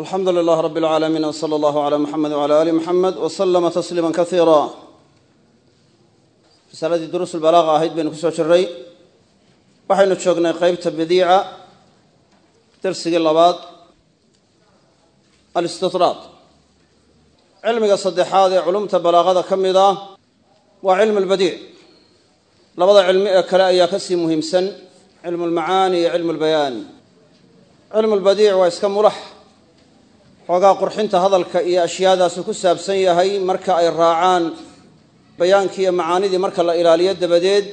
alxamdu lilah rab اlcaalamiin wsala allahu cala muxamed wcala ali muxamed wslama tasliima kaiira risaaladii duruus lbalaaqa ahayd baynu ku soo jiray waxaynu joognay qeybta badiica darsigii labaad alistidraad. Cilmiga saddexaad ee culumta balaaqada ka mid ah waa cilmu lbadiic labada cilmi ee kale ayaa ka sii muhiimsan cilmu lmacaani iyo cilmu lbayaan cilmu lbadiic waa iska mulax xoogaa qurxinta hadalka iyo ashyaadaasu ku saabsan yahay marka ay raacaan bayaankii iyo macaanidii marka la ilaaliyo dabadeed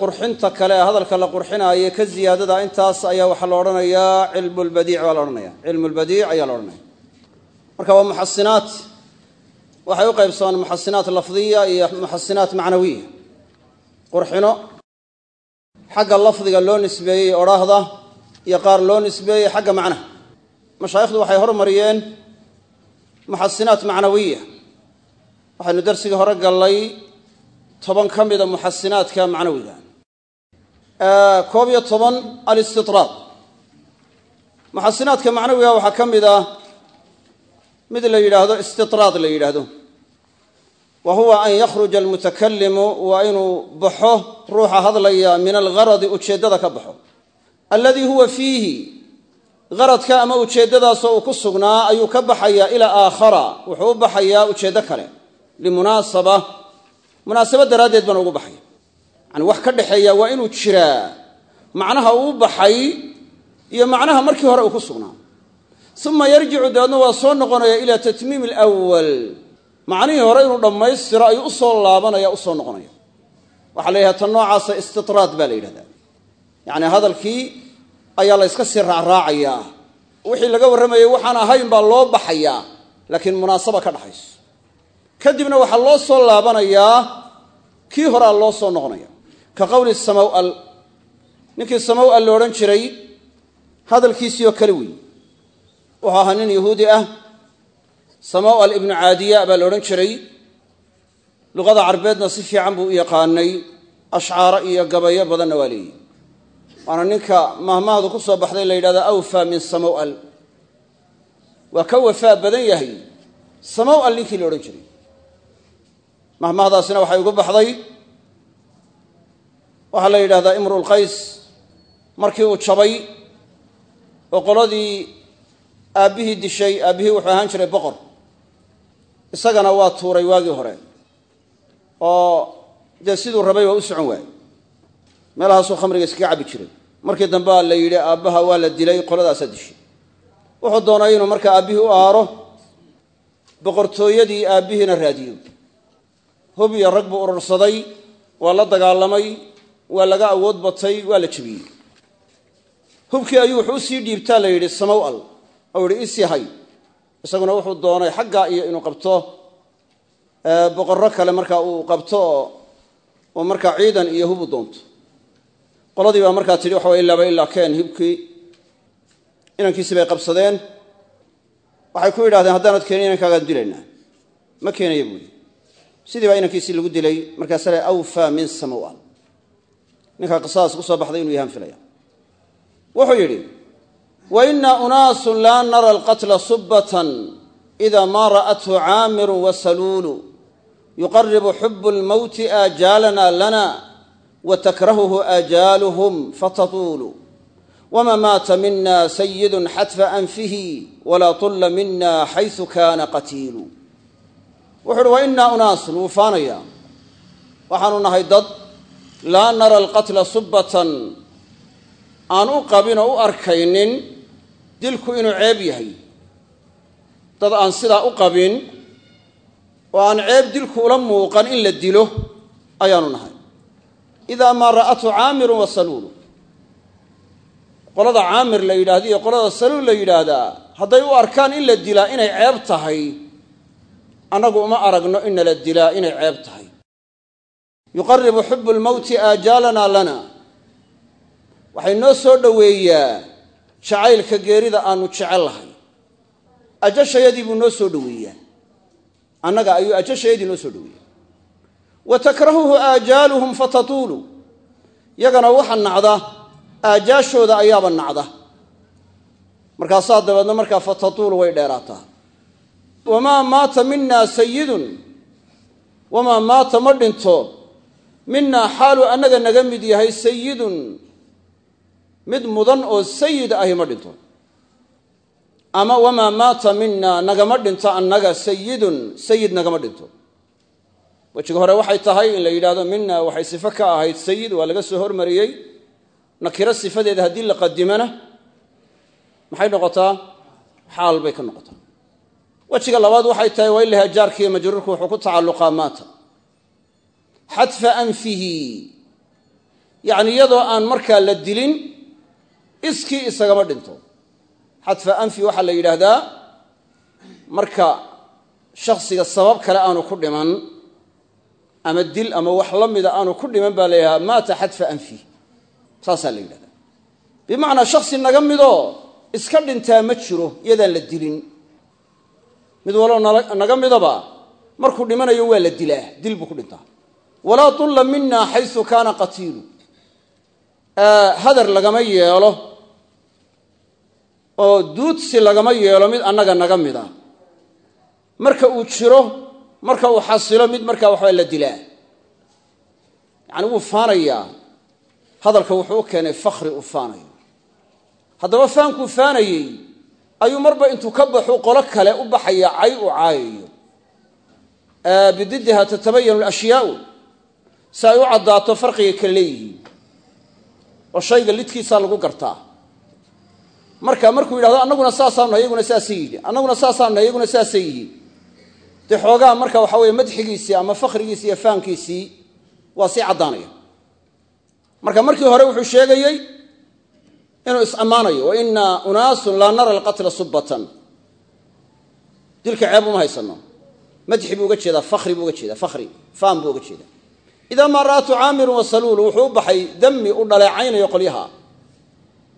qurxinta kale ee hadalka la qurxinaayo ka ziyaadada intaas ayaa waxaa la odhanayaa cilmu lbadiic baa la odhanaya. Cilmu lbadiic ayaa la odhanaya. Marka waa muxasinaat waxay u qaybsamaan muxasinaat lafdiya iyo muxasinaat macnawiya. Qurxino. Xagga lafdiga loo nisbeeyey odhaahda iyo qaar loo nisbeeyey xagga macnaha mashaayikhdu waxay hormariyeen muxasinaat macnawiya. Waxaynu darsigii hore gallay toban ka mida muxasinaadka macnawiga. Koob iyo toban alistidraad. Muxasinaadka macnawiga waxaa ka mid ah mid la yidhaahdo istidraad la yidhaahdo. Wa huwa an yakhruja almutakalimu waa inuu baxo ruuxa hadlaya min algaradi ujeeddada ka baxo. Alladii huwa fiihi qaradka ama ujeeddadaasoo uu ku sugnaa ayuu ka baxayaa ilaa aakhara. Wuxuu u baxayaa ujeeddo kale. Limunaasaba. Munaasabad daraaddeed baan ugu baxaya. Yani wax ka dhexeeya waa inuu jiraa. Macnaha uu baxay iyo macnaha markii hore uu ku sugnaa. Uma yarjicu dabeedna waa soo noqonaya ilaa tatmiimi alwal macnihii hore inuu dhammaystiro ayuu u soo laabanaya u soo noqonaya. Waxaa la yidhahda tan noocaasa istidraad baa la yidhahdaa. Yacni hadalkii ayaa la yska sii raacraacayaa wixii laga warramayay waxaan ahayn baa loo baxayaa laakiin munaasaba ka dhaxayso kadibna waxaa loo soo laabanayaa kii horea loo soo noqonaya. Ka qowli samawal ninkii samawal la odhan jiray hadalkiisii oo kale weeye wuxuu ahaa nin yahuudi ah. Samawal ibnu caadiya baa la odhan jiray. Luqada carbeedna si fiican buu u yaqaanay. Ashcaaro iyo gabayo badanna waa leeyihi waana ninka mahmahdu ku soo baxday la yidhahda awfa min samawal waa ka wafaa badan yahay. Samawal ninkii la odhan jiray. Mahmahdaasina waxay ugu baxday. Waxaa la yidhahdaa imruulqays markii uu jabay oo qoladii aabbihii dishay aabbihii wuxuu ahaan jiray boqor. Isagana waa tuuray waagii hore. Oo dee siduu rabay waa u socon waayey meelahaasuu khamriga iskaga cabbi jiray. Markii dambe a la yidhi aabbaha waa la dilay qoladaasaa dishay. Wuxuu doonay inuu markaa aabbihii u aaro boqortooyadii aabbihiina raadiyo hub iyo rag buu urursaday waa la dagaalamay waa laga awood batay waa la jebiyey. Hubkii ayuu wuxuu u sii dhiibtaa la yidhi samawal oo yihi isii hay. Isaguna wuxuu doonay xaggaa iyo inuu qabto. Boqorro kale markaa uu qabto oo markaa ciidan iyo hubu doonto qoladii baa markaa tidhi waxa way ilaaba ilaa keen hibkii. Inankiisii bay qabsadeen. Waxay ku yidhahdeen haddaanad keenin inankaagaan dilaynaa. Ma keenaya buuli sidii baa inankiisii lagu dilay markaasa le awfa min samawal ninkaa qisadaas ku soo baxday inuu yahaan wuxuu yidhi wa inaa unaasun laa nara alqatla subbatan ida maa ra'athu caamiru wa saluulu. Yuqaribu xubu lmowti aajaalana lana wa takrahuhu aajaaluhum fatatuulu wma maata mina sayidun xatfa anfihi walaa tulla mina xaysu kaana qatiilu wuxu uhi wa inaa unaasun wuu faanaya waxaanu nahay dad laa nara alqatla subbatan aan u qabin oo u arkaynin dilku inuu ceeb yahay dad aan sidaa u qabin oo aan ceeb dilku ula muuqan in la dilo ayaanu nahay idaa maa ra'athu caamiru wa saluulu qolada caamir la yidhahda iyo qolada saluul la yidhaahdaa hadday u arkaan in la dilaa inay ceeb tahay annagu uma aragno in nala dilaa inay ceeb tahay yuqaribu xubu lmowti aajaalana lana waxay noo soo dhoweeyaa jacaylka geerida aanu jecel lahay ajashayadii buu noo soo dhoweeyaa annaga ayuu ajashayadii noo soo dhoweeya wa takrahuhu aajaaluhum fatatuulu yagana waxa nacda aajaashooda ayaaba nacda markaasaa dabeedna markaa fatatuulu way dheeraataa wamaa maata minaa sayidun wamaa maata ma dhinto minaa xaalu annaga naga mid yahay sayidun mid mudan oo sayid ahi ma dhinto ama wamaa maata minaa nagama dhinto annaga sayidun sayid nagama dhinto wejiga hore waxay tahay in la yidhahdo mina waxay sifo ka ahayd sayid waa laga soo hormariyey. Nakiro sifadeeda haddii la qadimana maxay noqotaa? Xaal bay ka noqotaa. Wejiga labaad waxay tahay waa ilaha jaarkiiyo majruurku wuxuu ku tacalluqaa maata xadfa anfihi. Yacni iyadoo aan markaa la dilin iskii isagama dhinto. Xadfa anfi waxaa la yidhaahdaa marka shakhsiga sabab kale aanu ku dhiman ama dil ama wax la mida aanu ku dhiman baa la yidhahdaa maata xadfa anfi. Saasaa la yidhahdaa. Bimacnaa shaksi naga midoo iska dhintaa ma jiro iyadaan la dilin. Mid waloo naga midaba markuu dhimanayo waa la dilaa dil buu ku dhintaa. Walaa tulla mina xaysu kaana qatiilu. Hadar lagama yeelo oo duudsi lagama yeelo mid annaga naga mida. Marka uu jiro marka uu xasilo mid markaa waxbaa la dilaa. Yacani wuu faanayaa. Hadalka wuxuu u keenay fakhri uu faanayo. Haddaba faankuu faanayey ayuu marba intuu ka baxu qolo kale u baxaya cay u caayayo. Bididdiha tatabayanu alashyaau si ay u caddaato farqigay kale leeyihiin. Oo shayga lidkiisaa lagu gartaa. Marka markuu yidhahdo annaguna saasaanu nahay iyaguna saasay yidhi dee xoogaa marka waxa weeye madxigiisii ama fakhrigiisii iyo faankiisii waa sii caddaanaya. Marka markii hore wuxuu sheegayey inuu is-ammaanayo wa inaa unaasun laa nara alqatla subbatan. Dilka ceeb uma haysano. Madxi buu uga jeedaa fakhri buu uga jeedaa fakhri faan buu uga jeedaa. Idaa maa ra'atu wa saluulu wuxuu u baxay dami u dhaleecaynayo qolyaha.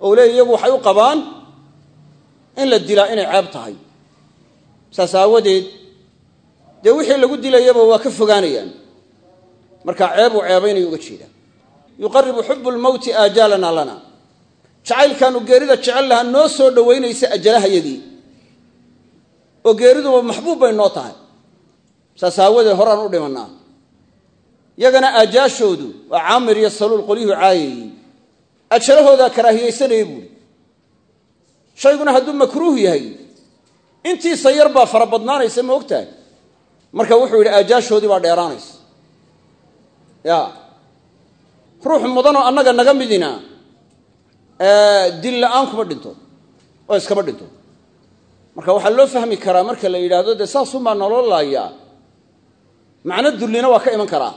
Oo leey iyagu waxay u qabaan in la dilaa inay ceeb tahay. Saas aawadeed dee wixii lagu dilayaba waa ka fogaanayaan. Markaa ceeb uu ceebaynayo uga jeedaa. Yuqaribu xubu lmowti aajaalana lana. Jacaylkaanu geerida jecel lahaa noo soo dhowaynaysa ajalahayagii oo geeriduba maxbuub bay noo tahay. Saas aawadeed horaan u dhimannaa. Yagana aajaashoodu waa caamir iyo saluul qolyuhu caayayey. Ajalahoodaa karaahiyaysanaya buuri shayguna hadduu makruuh yahay intiisa yar baa fara badnaanaysa ma ogtahay marka wuxuu yidhi aajaashoodii baa dheeraanaysa. Ya. Ruux mudanoo annaga naga midina dil la'aan kuma dhinto oo iskama dhinto. Marka waxaa loo fahmi karaa marka la yidhaahdo dee saasuunbaa naloo laayaa macno dullina waa ka iman karaa.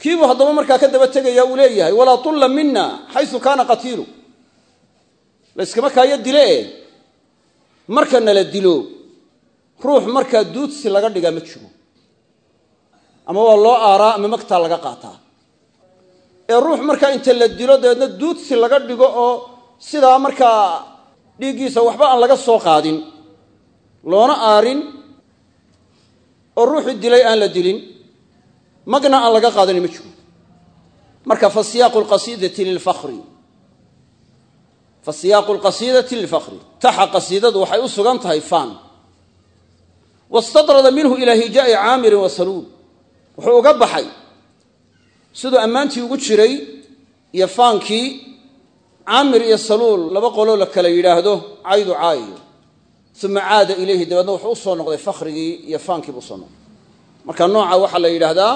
Kiibuu haddaba markaa ka daba tegaya uu leeyahay walaa tulla mina xaysu kaana qatiilu. Layskama kaayo dile. E marka nala dilo ruux markaa duudsi laga dhigaa ma jiro. Ama waa loo aaraa ama magtaa laga qaataa. Ee ruux markaa inta la dilo dabeedna duudsi laga dhigo oo sidaa markaa dhiiggiisa waxba aan laga soo qaadin loona aarin oo ruuxii dilay aan la dilin magna aan laga qaadanin ma jiro. Marka fa siyaaqu lqasiidati lilfakri fa siyaaqu lqasiidati lilfakri taxa qasiidadu waxay u sugan tahay faan wastadrada minhu ilaa hijaa'i caamirin wa saluul wuxuu uga baxay siduu ammaantii ugu jiray iyo faankii caamir iyo saluul laba qoloo la kala yidhaahdo caydu caayiyo uma caada ilayhi dabeedna wuxuu u soo noqday fakhrigii iyo faankiibu u soo noqday marka nooca waxaa la yidhaahdaa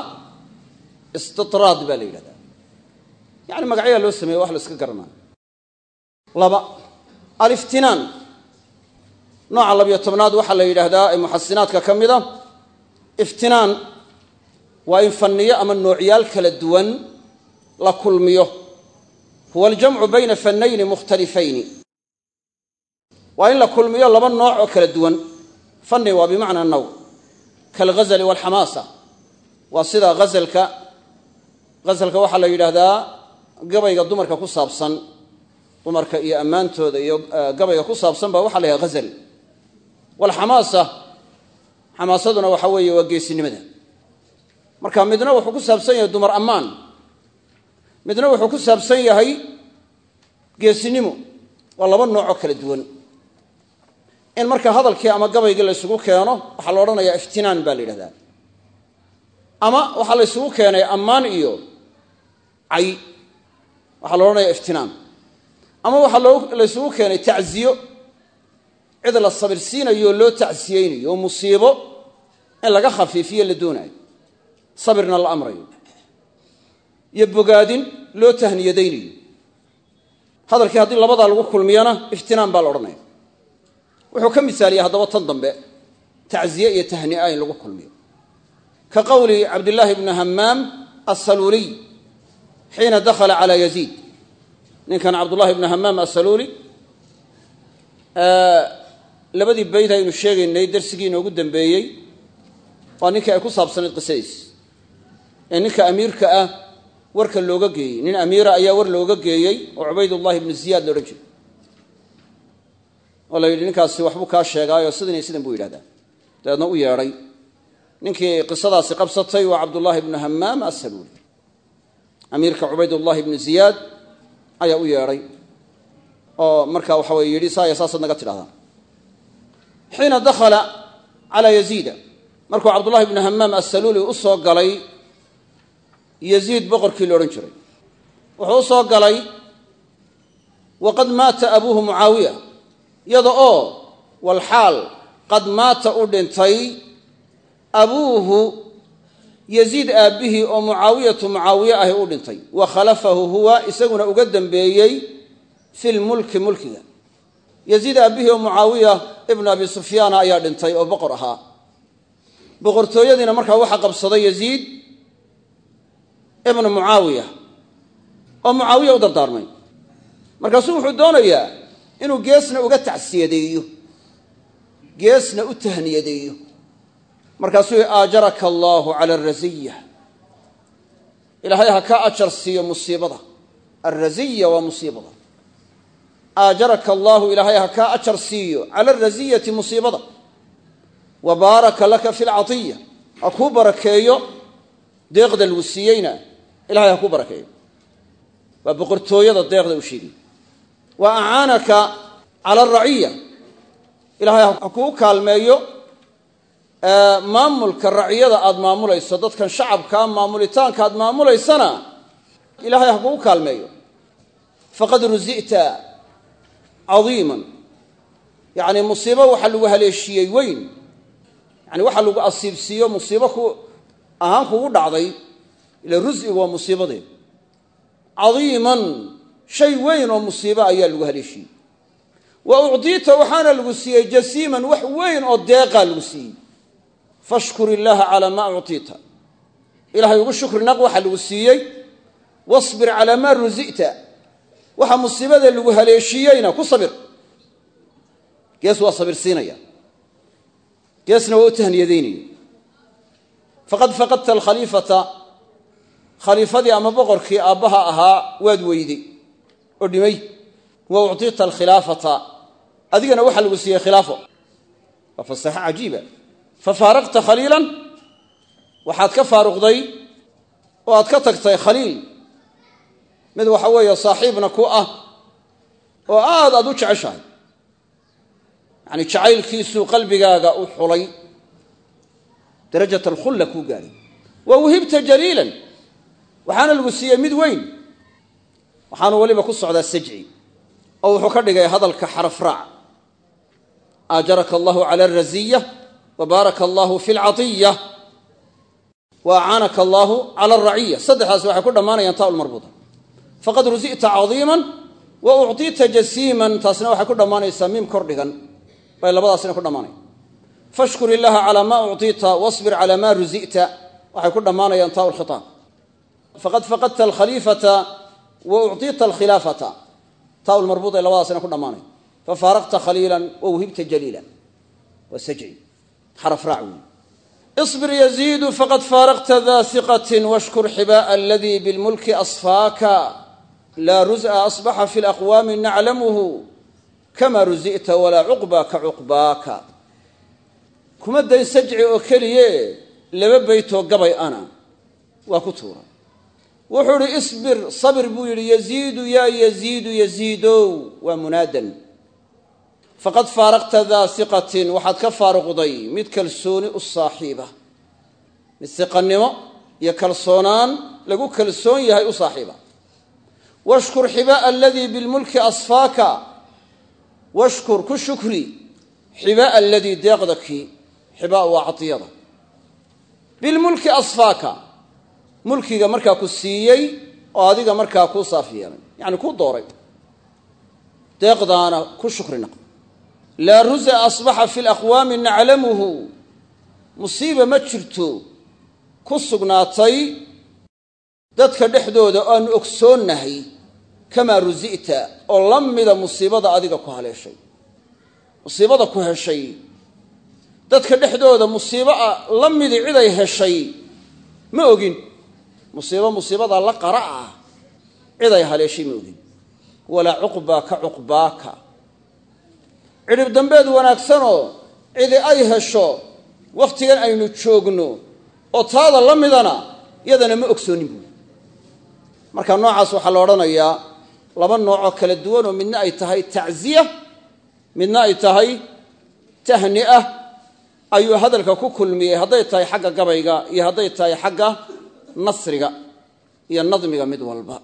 istitraad baa la yidhahdaa nooca labiyo tobnaad waxaa la yidhaahdaa ee muxasinaadka ka mid a iftinaan waa in fanniyo ama noocyaal kala duwan la kulmiyo. Huwa aljamcu bayna fannayni mukhtalifayni. Waa in la kulmiyo laba nooc oo kala duwan. Fanni waa bimacnaa naw. Kaalghazali walxamaasa waa sida hazalka hazalka waxaa la yidhaahdaa gabayga dumarka ku saabsan dumarka iyo ammaantooda iyo gabayga ku saabsan baa waxa la yidhahda hazal walxamaasa xamaasaduna waxa weeye waa geesinimada. Marka midna wuxuu ku saabsan yahay dumar ammaan. Midna wuxuu ku saabsan yahay geesinimo. Waa laba noocoo kala duwan. In marka hadalkii ama gabaygii la ysugu keeno waxaa la odhanayaa iftinaan baa la yidhahdaa. Ama waxaa la ysugu keenay ammaan iyo cay. Waxaa la odhanaya iftinaan. Ama waxaa la ysugu keenay tacziyo cid la sabirsiinayo oo loo tacsiyeynayo oo musiibo in laga khafiifiyo la doonayo. Sabirna la amrayo. Iyo bogaadin loo tahniyadaynayo. Hadalkii haddii labadaa lagu kulmiyana iftinaan baa la odhanaya wuxuu ka misaaliyey haddaba tan dambe tacziye iyo tahni'a in lagu kulmiyo. Ka qowli cabdillaahi bni hamaam assaluuliy xiina dakhala calaa yaziid. Ninkan cabdullahi bni hamaam assaluuli labadii bayd aynu sheegaynay darsigii inoogu dambeeyey waa ninkii ay ku saabsanayd qisadiis ee ninka amiirka ah warka looga geeyey. Nin amiira ayaa war looga geeyey oo cubaydullahi ibnu ziyaad loodhan jiray oo la yidhi ninkaasi waxbuu kaa sheegaayoo sidan iyo sidan buu yidhahdaa. Dabeedna u yeedhay ninkii qisadaasi qabsatay waa cabdullaahi ibnu hamaam assaluuli amiirka cubaydullahi ibnu ziyaad ayaa u yeedhay oo marka waxa weye yidhi saaya saasaad naga tidhahdaan xiina dakhala calaa yaziida. Markuu cabdullahi ibnu hamaam assaluuli u soo galay yaziid boqorkii la odhan jiray. Wuxuu u soo galay waqad maata abuuhu mucaawiya. Iyada oo walxaal qad maata u dhintay abuuhu yaziid aabbihii oo mucaawiyatu mucaawiye ahi u dhintay. Wa huwa isaguna uga dambeeyey fi lmulki mulkiga yaziid aabbihii oo mucaawiya ibnu abi sufyaana ayaa dhintay oo boqor ahaa. Boqortooyadiina markaa waxaa qabsaday yaziid ibnu mucaawiya. Oo mucaawiya u dardaarmay. Markaasuu wuxuu doonayaa inuu geesna uga tacsiyadeeyo. Geesna u tahniyadeeyo. Markaasuu aajaraka allaahu cala alrasiya ilaahay ha ka ajar siiyo musiibada. Alrasiya waa musiibada aajaraka allaahu ilaahay ha kaa ajar siiyo cala alrasiyati musiibada. Wa baaraka laka fi lcatiya ha kuu barakeeyo deeqda lagu siiyeyna ilahay ha kuu barakeeyo. Waa boqortooyada deeqda u sheegay wa acaanaka cala alraciya ilaahay ha kuu kaalmeeyo maamulka raciyada aad maamulayso dadkan shacabkaa maamulitaanka aad maamulaysana ilaahay ha kugu kaalmeeyo. Faqad rusi'ta cadiiman. Yacni musiibo waxaa lagu haleeshiiyey weyn. Yani waxaa lagu asiibsiiyo musiibo ku ahaan kugu dhacday ila rus'igu waa musiibadeed cadiiman shay weyn oo musiibo ayaa lagu haleeshiiyey wa ucdiita waxaana lagu siiyey jasiiman wax weyn oo deeqaa lagu siiyey. Fashkur illaaha calaa maa uctiita ilahay ugu shukri naq waxaa lagu siiyey. Wasbir calaa maa rusi'ta waxa musiibada lagu haleeshiiyeyna ku sabir. Gees waa sabirsiinaya geesna waa u tahniyadaynaya faqad faqadta alkhaliifata khaliifadii ama boqorkii aabbaha ahaa waad weyday oo dhimay. Wa uctiita alkhilaafata adigana waxaa lagu siiyey khilaafo. Waa fasaxo cajiiba. Fafaaraqta khaliilan waxaad ka faaruqday oo aad ka tagtay khaliil mid waxa weeye saaxiibna ku ah oo aad aad u jeceshahay. Yacani jacaylkiisuu qalbigaaga u xulay darajat alkhulla kuu gaadhay wa wahibta jaliilan waxaana lagu siiyey mid weyn. Waxaanu weliba ku socdaa sajci oo wuxuu ka dhigay hadalka xaraf raac. Aajaraka allahu cala alraziya wa baaraka allahu fi lcatiya wa acaanaka allahu cala alraciya saddexdaas waxay ku dhammaanayaan faqad rusi'ta cadiiman wa ucطiita jasiiman taasna waxay ku dhammaanaysaa miim kor dhigan bay labadaasina ku dhammaanaya fashkur illaha calaa maa ucطiita wasbir calaa maa rusi'ta waxay ku dhammaanayaan taa lkhitaab faqad faqadta alkhaliifata wa ucطiita alkhilaafata taa ulmarbuuda labadaasina ku dhammaanaya fafaaraqta khaliila wa whibta jaliila waa sajci xaraf raac wey اصبر يزيد فقد فارقت ذا ثقة واشكر laa rusa asbaxa fi laqwaami naclamuhu kama rusi'ta walaa cuqba ka cuqbaaka. Kuma dayn sajci oo keliye laba beytoo gabay ana. Waa ku tuuray wuxuu idhi isbir sabir buu yidhi yaziidu yaa yaziidu yaziidow waa munaadan. Faqad faaraqta daa siqatin waxaad ka faaruqday mid kalsooni u mid siqannimo iyo kalsoonaan lagu kalsoon yahay u saaxiiba washkur xibaa aladii bilmulki asfaaka washkur ku shukri xibaa aladii deeqda kii xibaa waa cadiyada bilmulki asfaaka mulkiga markaa ku siiyey oo adiga markaa kuu saaf yeelay yacni kuu dooray deeqdaana ku shukri naq laa rusa asbaxa fi laqwaami naclamuhu musiiba ma jirto ku sugnaatay dadka dhexdooda oo aanu ogsoonnahay kamaa rusi'ta oo la mida musiibada adiga ku haleeshay. Musiibada ku heshay. Dadka dhexdooda musiibo la midi ciday heshay. Ma ogin. Musiibo musiibadaa la qara ah ciday haleeshay ma ogin. Walaa cuqbaa ka cuqbaaka. Cidhib dambeed wanaagsanoo cidi ay hesho wakhtigan aynu joogno oo taada la midana yadana ma ogsoonin buui marka noocaas waxaa la odhanayaa laba noocoo kala duwan oo midna ay tahay tacziya midna ay tahay tahni'ah. Ayuu hadalka ku kulmiyey hadday tahay xagga gabayga iyo hadday tahay xagga nasriga iyo nadmiga mid walba.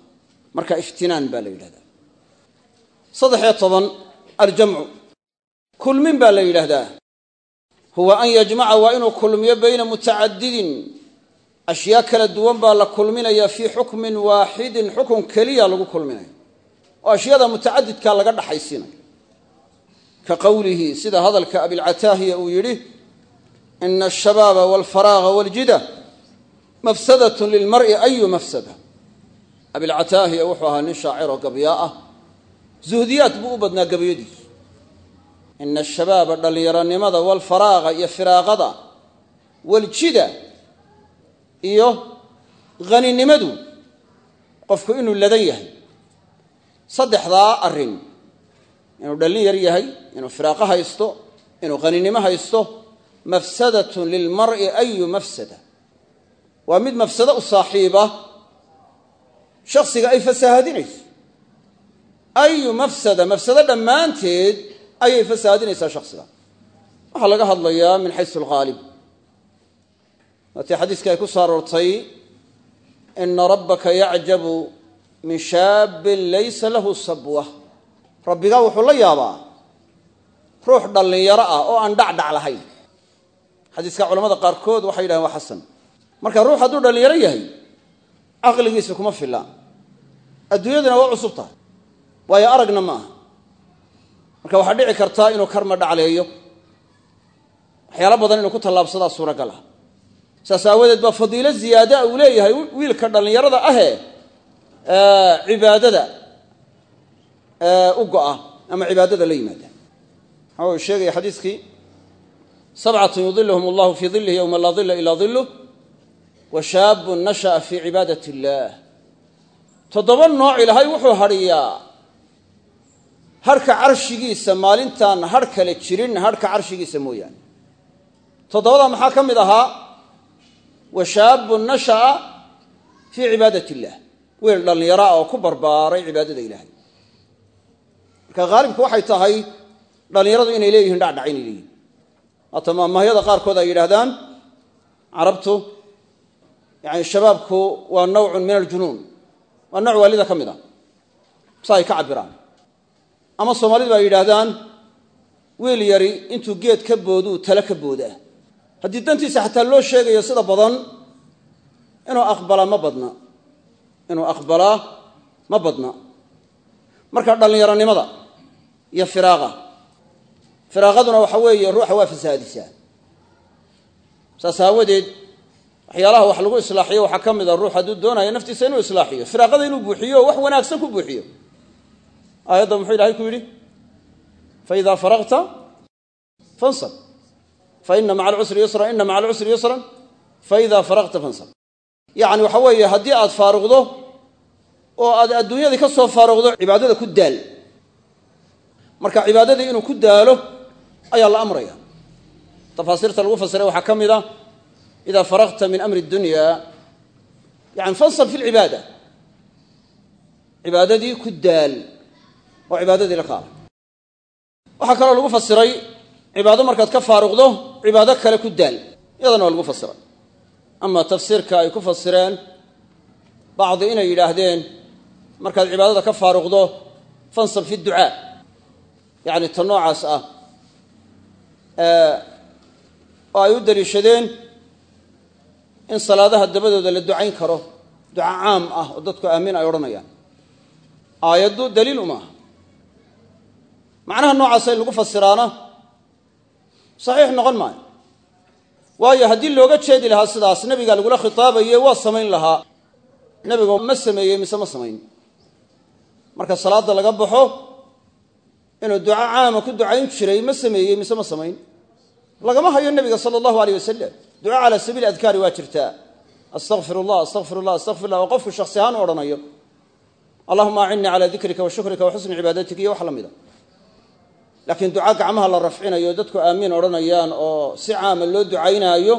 Marka iftinaan baa la yidhahdaa. Saddex-iyo toban aljamcu. Kulmin baa la yidhaahdaa huwa an yajmaca waa inuu kulmiyo bayna mutacadidin ashyaa kala duwan baa la kulminaya fii xukmin waaxidin xukun keliya lagu kulminaya oo ashyaada mutacadidka laga dhaxaysiinayo ka qowlihi sida hadalka abilcataahiya uu yidhi ina ashabaaba walfaraaga waljida mafsadatun lilmar'i ayu mafsada. Abilcataahiya wuxuu ahaa nin shaaciroo gabyaa ah. Zuhdiyaad buu u badnaa gabayadiisu ina ashabaaba dhallinyaronimada walfaraaqa iyo firaaqada waljida iyo haninimadu qofku inuu ladan yahay. Saddexdaa arrin inuu dhallin yar yahay inuu firaaqo haysto inuu haninimo haysto mafsadatun lilmar'i ayu mafsada. Waa mid mafsado u saaxiiba shaksiga ay fasaahadinayso ayu mafsada mafsado dhammaanteed ayay fasaahadinaysaa shaksiga waxaa laga hadlayaa min xaysu alghaalib waatii xadiiska ay ku soo aroortay ina rabbaka yacjabu min shaabin laysa lahu sabwa. Rabbigaa wuxuu la yaabaa ruux dhallinyaro ah oo aan dhacdhac lahayn. Xadiiska culamada qaarkood waxay yidhahdeen waa xasan. Marka ruux hadduu dhallinyaro yahay caqligiisa kuma filla adduunyaduna waa cusub tahay waayo aragna ma aha. Marka waxaa dhici kartaa inuu karma dhacleeyo. Waxyaalo badan inuu ku tallaabsadaa suuragal ah saas aawadeed baa fadiilo ziyaadaa uu leeyahay wiilka dhallinyarada ahee cibaadada u go'a ama cibaadada la yimaada. Waxa uu sheegaya xadiiskii sabcatun yudiluhum allahu fii dilihi yowma laa dila ilaa diluh wa shaabun nasha'a fii cibaadat illaah toddoba nooc ilahay wuxuu hadhiyaa harhka carshigiisa maalintaan har kale jirin harhka carshigiisa mooyaane. Toddobada maxaa ka mid ahaa wa shaabun nasha'a fii cibaadat illaah wiil dhallinyaraa oo ku barbaaray cibaadada ilaahay. Marka haalibku waxay tahay dhallinyaradu inay leeyihiin dhacdhac inay leeyihiin haata maamahyada qaarkood ay yidhaahdaan carabtu yani shabaabku waa nawcun min aljunuun waa nooc waalida ka mid a sa ay ka cabiraan ama soomaalidu ay yidhaahdaan wiil yari intuu geed ka booduu tale ka boodaa haddii dantiisa xataa loo sheegayo sida badan inuu aqbalaa ma badna. Inuu aqbalaa ma badna. Marka dhallinyaronimada iyo firaaqa. Firaaqaduna waxa weeye ruuxa waa fasaadisaa. Saas aawadeed waxyaalaha wax lagu islaaxiyo waxaa ka mid a ruux hadduu doonayo naftiisa inuu islaaxiyo. Firaaqada inuu buuxiyo wax wanaagsan ku buuxiyo. Aayadda muxuu ilahay ku yidhi? Faida faraqta fansab faina maca alcusri yusra ina maca alcusri yusran faida faraqta fansab. Yacni waxa weeye haddii aad faaruqdo oo aad adduunyadii ka soo faaruqdo cibaadada ku daal. Marka cibaadadii inuu ku daalo ayaa la amraya. Tafaasiirta lagu fasiray waxaa ka mid a ida faraqta min amri dunya. Yani fansab fi lcibaada cibaadadii ku daal oo cibaadadii la kaala cibaado markaad ka faaruqdo cibaado kale ku daal. Iyadana waa lagu fasiray. Ama tafsiirka ay ku fasireen bacdi inay yidhaahdeen markaad cibaadada ka faaruqdo fansab fi ducaa. Yacni ta noocaas ah oo ay u daliishadeen in salaadaha dabadooda la ducayn karo. Duca caam ah oo dadku aamin ay odhanayaan. Aayaddu daliil uma aha macnaha noocaasa in lagu fasiraana saxiix noqon maayo. Waayo haddii looga jeedi lahaa sidaas nebiga lagula khitaabaye waa samayn lahaa. Nebigu ma sameeyey mise ma samayn. Marka salaadda laga baxo inuu duco caama ku ducayn jiray ma sameeyey mise ma samayn. Lagama hayo nebiga sala allahu aleyh wasalam duco calaa sabiili adkaari waa jirtaa. Astaqfir allah astaqfir allah astaqfir llah oo qofku shaksi ahaan u odhanayo. Allahuma acinnii calaa dikrika wa shukrika wa xusni cibaadatika iyo wax la mida laakiin duca gacmaha la rafcinayo dadku aamiin odhanayaan oo si caama loo ducaynaayo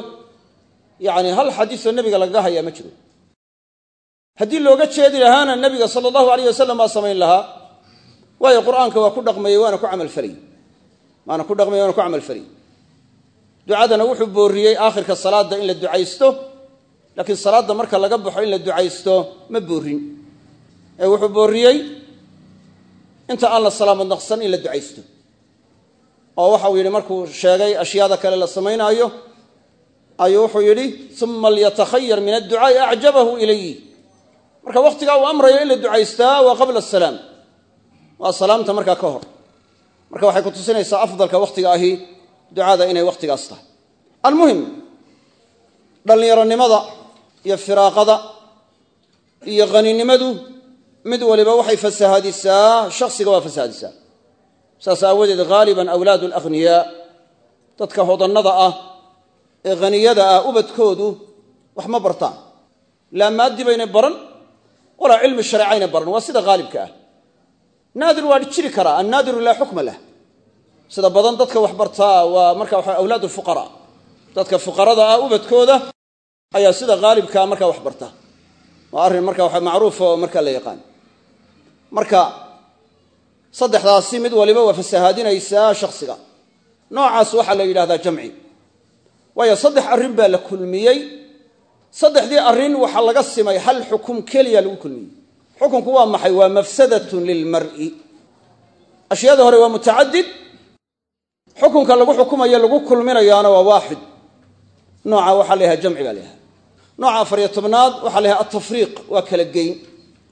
yacni hal xadiisoo nebiga lagaga hayaa ma jiro. Haddii looga jeedi lahaana nebiga sala allahu aleyh wasalam baa samayn lahaa waayo qur'aanka waa ku dhaqmayey waana ku camalfalayy waana ku dhaqmayey waana ku camalfalayy ducadana wuxuu booriyey aakhirka salaadda in la ducaysto laakiin salaadda marka laga baxo in la ducaysto ma boorin. Ee wuxuu booriyey inta aan la salaamad naqsan in la ducaysto oo waxau yidhi markuu sheegay ashyaada kale la samaynaayo ayuu wuxuu yidhi uma liyatakhayar min adducaa'i acjabahu ilay marka wakhtigaa uu amrayo in la ducaystaa waa qabla asalaam waa salaamta markaa ka hor. Marka waxay ku tusinaysaa afdalka wakhtiga ahi ducada inay wakhtigaas tahay. Almuhim dhallinyaronimada iyo firaaqada iyo haninimadu mid waliba waxay fasahaadisaa shaksiga waa fasahaadisaa saas aawadeed haaliban awlaadu alakhniyaa dadka hodannada ah ee haniyada ah ubadkoodu wax ma bartaan. Laa maadi baynay baran walaa cilmi shareecaynay baran. Waa sida haalibka ah. Naadir waa jiri karaa annaadiru laa xukma lah. Sida badan dadka wax bartaa waa marka waxa awlaad alfuqaraa dadka fuqarada ah ubadkooda ayaa sida haalibkaa markaa wax barta. Waa arrin marka waxa macruuf oo markaa la yaqaan. Marka saddexdaasi mid waliba waa fasahaadinaysaa shaksiga noocaas waxaa la yidhahdaa jamci. waayo saddex arrin baa la kulmiyey. saddexdii arrin waxaa laga simay hal xukum keliya lagu kulmiyey. xukunku waa maxay? Waa mafsadatun lilmar'i ashyaada hore waa mutacadid. Xukunka lagu xukumayo lagu kulminayaana waa waaxid. Nooca waxaa la jamci baa la yahaa nooca afariyo tobnaad waxaa la altafriiq waa kala geyn.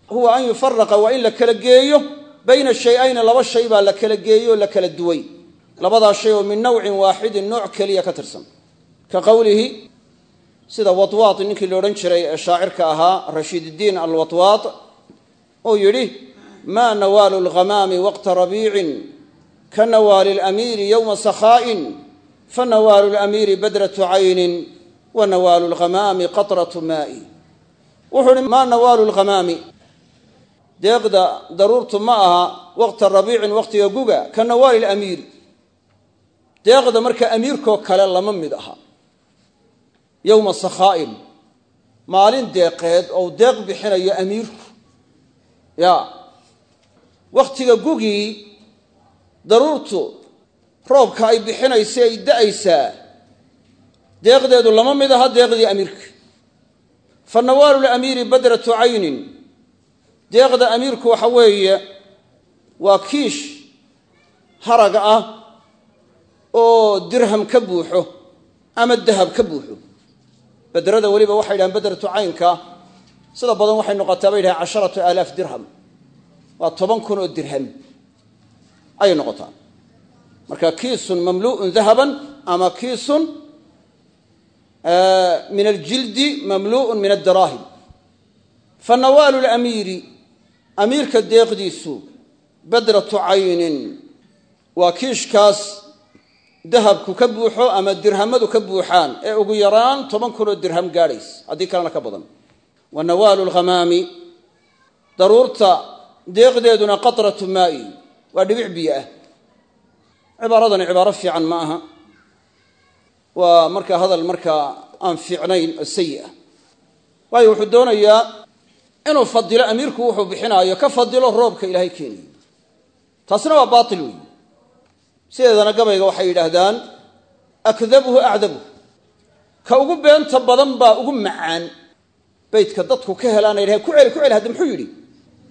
Huwa an yufaraqa waa in la kala geeyo bayna shay-ayni laba shay baa la kala geeyo la kala duway. Labadaa shay oo min nawcin waaxidin nooc keliya ka tirsan. Ka qowlihi sida watwaat ninkii la odhan jiray ee shaacirka ahaa rashiididdiin alwatwaat uu yidhi maa nawaalu lghamaami waqta rabiicin ka nawaali lamiiri yowma sakhaa'in fa nawaalu lamiiri badratu caynin wa nawaalu lghamaami qatratu maa'i deeqda daruurtu ma aha waqta rabiicin waqtiga guga ka nawaali lamiiri deeqda marka amiirkoo kale lama mid aha. Yowma sakhaa'in. Maalin deeqeed ou deeq bixinayo amiirku ya. Wakhtiga gugii daruurtu roobka ay bixinaysa ay da'aysaa deeqdeedu lama mid aha deeqdii amiirka. Fa nawaalu lamiiri badratu caynin deeqda amiirku waxa weeye waa kiish harag ah oo dirham ka buuxo ama dahab ka buuxo. Badrada weliba waxay yidhahaan badratu caynka sida badan waxay noqotaa bay yidhahaan casharatu aalaaf dirham. Waa toban kun oo dirham ayay noqotaa. Marka kiisun mamlu'un dahaban ama kiisun min aljildi mamlu'un min addaraahim. Fa nawaalu lamiiri amiirka deeqdiisu badratu caynin waa kiishkaas dahabku ka buuxo ama dirhamadu ka buuxaan ee ugu yaraan toban kunoo dirham gaadhays haddii kalena ka badan. Wa nawaalu lghamaami daruurta deeqdeeduna qatratu maa'i waa dhibic biyo ah. Cibaaradani cibaaro fiican ma aha. Waa markaa hadal markaa aan fiicnayn oo sayi ah. Wuxuu doonayaa inuu fadilo amiirku wuxuu bixinaayo ka fadilo roobka ilaahay keenayo taasna waa baatil weeye sideedana gabayga waxay yidhaahdaan akdabuhu acdabuhu. Ka ugu beenta badan baa ugu macaan. Baydka dadku ka helaana yidhaha ku celi ku celi hadda muxuu yidhi?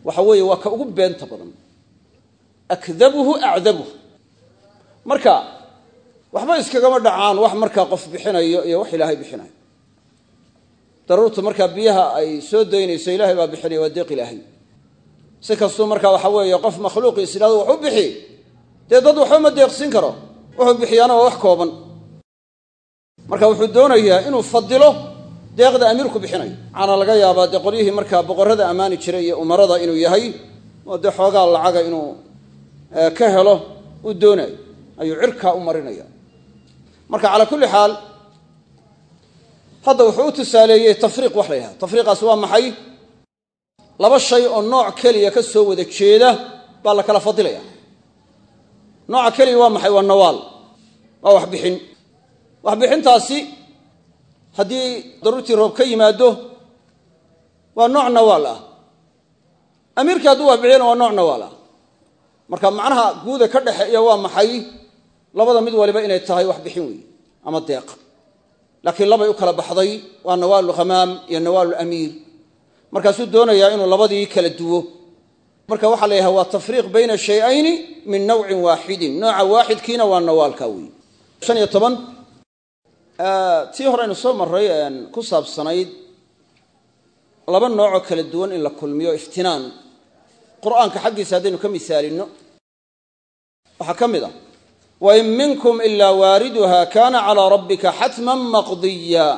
Waxa weeye waa ka ugu beenta badan. Akdabuhu acdabuhu. Marka waxba iskagama dhacaan wax markaa qof bixinayo iyo wax ilaahay bixinayo daruurtu markaa biyaha ay soo daynayso ilaahay baa bixinaya waa deeq ilaahay. Si kastuu markaa waxa weeye qof makhluuqiis idhahdo wax u bixi dee dad waxba ma deeqsin karo wuxuu bixiyaana waa wax kooban. Marka wuxuu doonayaa inuu fadilo deeqda amiirku bixinayo. Waxaana laga yaabaa dee qolyihii markaa boqorrada ammaani jiray iyo umarada inuu yahay oo dee xoogaa lacaga inuu ka helo uu doonayo. Ayuu cirkaa u marinaya marka calaa kulli xaal hadda wuxuu u tusaaleeyey tafriiq wax la yidhahda tafriiqaas waa maxay? Laba shay oo nooc keliya ka soo wada jeeda baa la kala fadilaya. Nooca keliya waa maxay? Waa nawaal. Waa waxbixin. Waxbixintaasi haddii daruurtii roob ka yimaado waa nooc nawaal ah. Amiirkii hadduu waxbixiyana waa nooc nawaal ah. Marka macnaha guuda ka dhexeeya waa maxay? Labada mid waliba inay tahay waxbixin weeye ama deeq laakiin labay u kala baxday waa nawaalu khamaam iyo nawaalu amiir. Markaasuu doonayaa inuu labadii kala duwo. Marka waxaa la yidhaha waa tafriiq bayna shayayni min nawcin waaxidin nooca waaxidkiina waa nawaalka weeye shan iyo toban tii hore aynu soo marray ku saabsanayd laba noocoo kala duwan in la kulmiyo iftinaan. Qur'aanka xaggiisa haddaynu ka misaalinno waxaa ka mid ah wain minkum ilaa waariduha kana calىa rabbika xatma maqdiya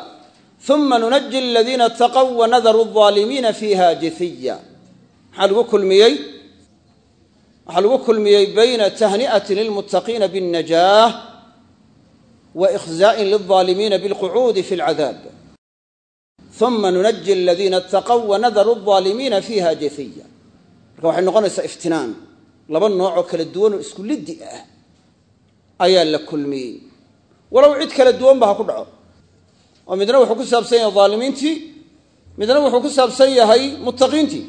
uma nunaji aladiina ataqow wanadaru alظaalimiina fiiha jithiya maxaa lagu kulmiyey waxaa lagu kulmiyey bayna tahni'ati lilmuttaqiina biاlnajaah wa ikhza'in lilظaalimiina bilqucuudi fi اlcadaab uma nunaji aladiina ataqow wanadaru alظaalimiina fiiha jithiya marka waxay noqonaysaa iftinaan laba noocoo kala duwanoo isku liddi ah ayaa la kulmiyey. Walow cid kala duwanba ha ku dhaco. Oo midna wuxuu ku saabsan yahay aalimiintii midna wuxuu ku saabsan yahay muttaqiintii.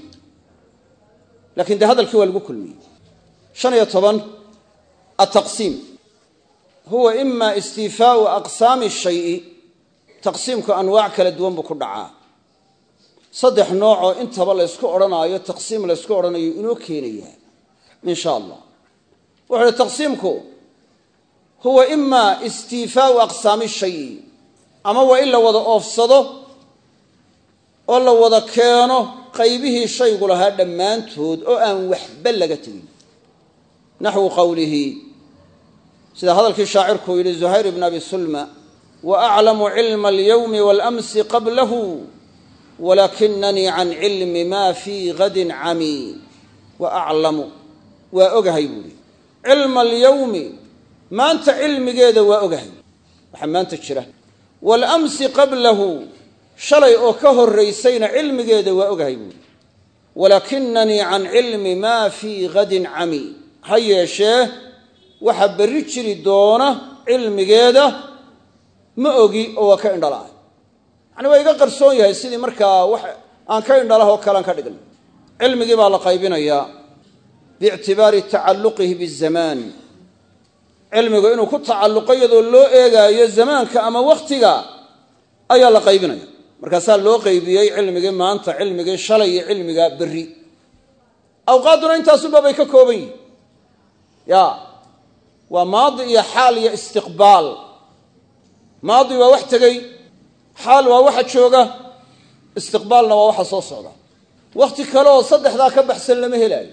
Lakin dee hadalkii waa lagu kulmiyey. Shan iyo toban ataqsiim huwa ima istiifaau aqsaami shayi. Taqsiimku anwaac kala duwan buu ku dhacaa. Saddex noocoo intaba laysku odhanaayo taqsiim laysku odhanayo inoo keenayaa in sha allah. Wuxu uhi taqsiimku huwa ima istiifaau aqsaami shayi ama waa in la wada oofsado oo la wada keeno qaybihii shaygu lahaa dhammaantood oo aan waxba laga tegin. Naxwu qowlihi sida hadalkii shaacirku yidhi zuhayr ibn abi sulma wa aclamu cilma alyowmi waalamsi qablahu walakinanii can cilmi ma fii gadin cami. Wa aclamu waa ogahay cilma alyowmi maanta cilmigeeda waa ogahay. Waxaa maanta jira. Waalamsi qablahu shalay oo ka horraysayna cilmigeeda waa ogahay buuhi walaakinanii can cilmi maa fii gadin cami. Ha yeeshee waxa berri jiri doona cilmigeeda ma ogi oo waa ka indhala'ay yacni waa iga qarsoon yahay sidii markaa wax aan ka indhalah oo kalean ka dhigna cilmigii baa la qaybinayaa biictibaari tacalluqihi bizamaan cilmigu inuu ku tacalluqo iyadoo loo eegaayo zamaanka ama wakhtiga ayaa la qaybinaya. Markaasaa loo qaybiyey cilmigii maanta cilmigii shalay iyo cilmiga berri. Awqaadduna intaasuba bay ka kooban yihiin ya waa maadi iyo xaal iyo istiqbaal. Maadi waa wax tegey xaal waa waxa jooga istiqbaalna waa waxa soo socda. Wakhti kale oo saddexdaa ka baxsan lama helaayo.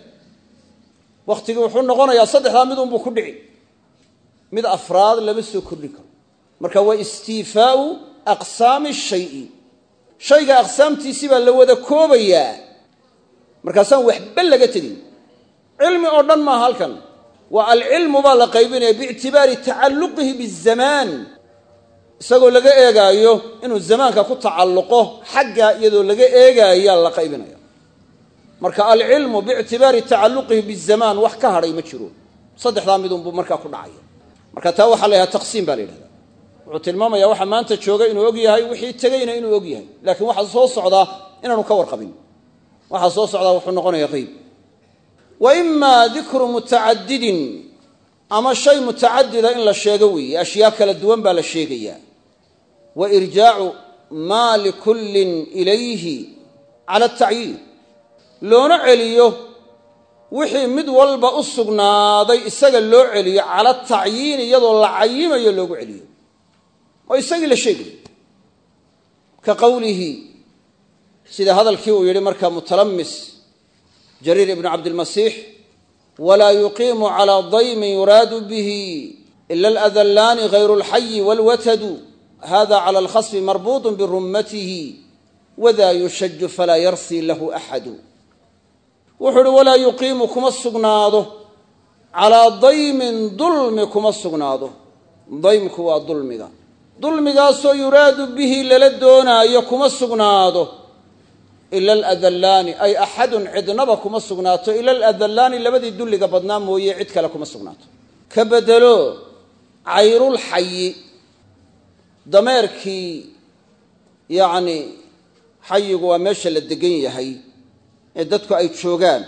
Wakhtigii wuxuu noqonayaa saddexdaa midunbuu ku dhici mid afraad lama soo kordhin karo. Marka waa istiifaau aqsaami shayi. Shayga aqsaamtiisii baa la wada koobayaa. Markaasaan waxba laga tegin. Cilmi oo dhan maaha halkan. Waa alcilmu baa la qaybinaya biictibaari tacalluqihi bizamaan isagoo laga eegaayo inuu zamaanka ku tacalluqo xagga iyadoo laga eegaayaa la qaybinaya. Marka alcilmu biictibaari tacalluqihi bizamaan wax ka hadhay ma jiro. Saddexdaa midunbuu markaa ku dhacaya marka taa waxaa la yhaha taqsiim baa la yidhahda wuxuu tilmaamaya waxa maanta jooga inuu og yahay wixii tegeyna inuu og yahay. Laakiin waxa soo socdaa inaanu ka warqabin. Waxaa soo socdaa wuxuu noqonaya qeyb wa imaa dikru mutacadidin ama shay mutacadida in la sheego weeye. Ashyaa kala duwan baa la sheegayaa. Wa irjaacu maa likullin ilayhi cala atacyiin loona celiyo wixii mid walba u sugnaaday isaga loo celiyo cala tacyiin iyadoo la cayimayo loogu celiyo. Oo isagii la sheegayo ka qowlihi sida hadalkii uu yidhi markaa mutalamis jariir ibnu cabdilmasiix walaa yuqiimu calaa daymin yuraadu bihi ila aladallaani hayru alxayi walwatadu hada cala alkhasfi marbuuطun birummatihi wada yushaju falaa yarsii lahu axadu wuxuu uhi walaa yuqiimu kuma sugnaado. Calaa daymin dulmi kuma sugnaado. Daymku waa dulmiga. Dulmigaasoo yuraadu bihi lala doonaayo kuma sugnaado. Ila aladallaani ay axadun cidnaba kuma sugnaato. Ila aladallaani labadii dulliga badnaa mooye cid kale kuma sugnaato. Ka bedelo cayrulxayi dameerkii yacni xayigu waa meesha la degan yahay ee dadku ay joogaan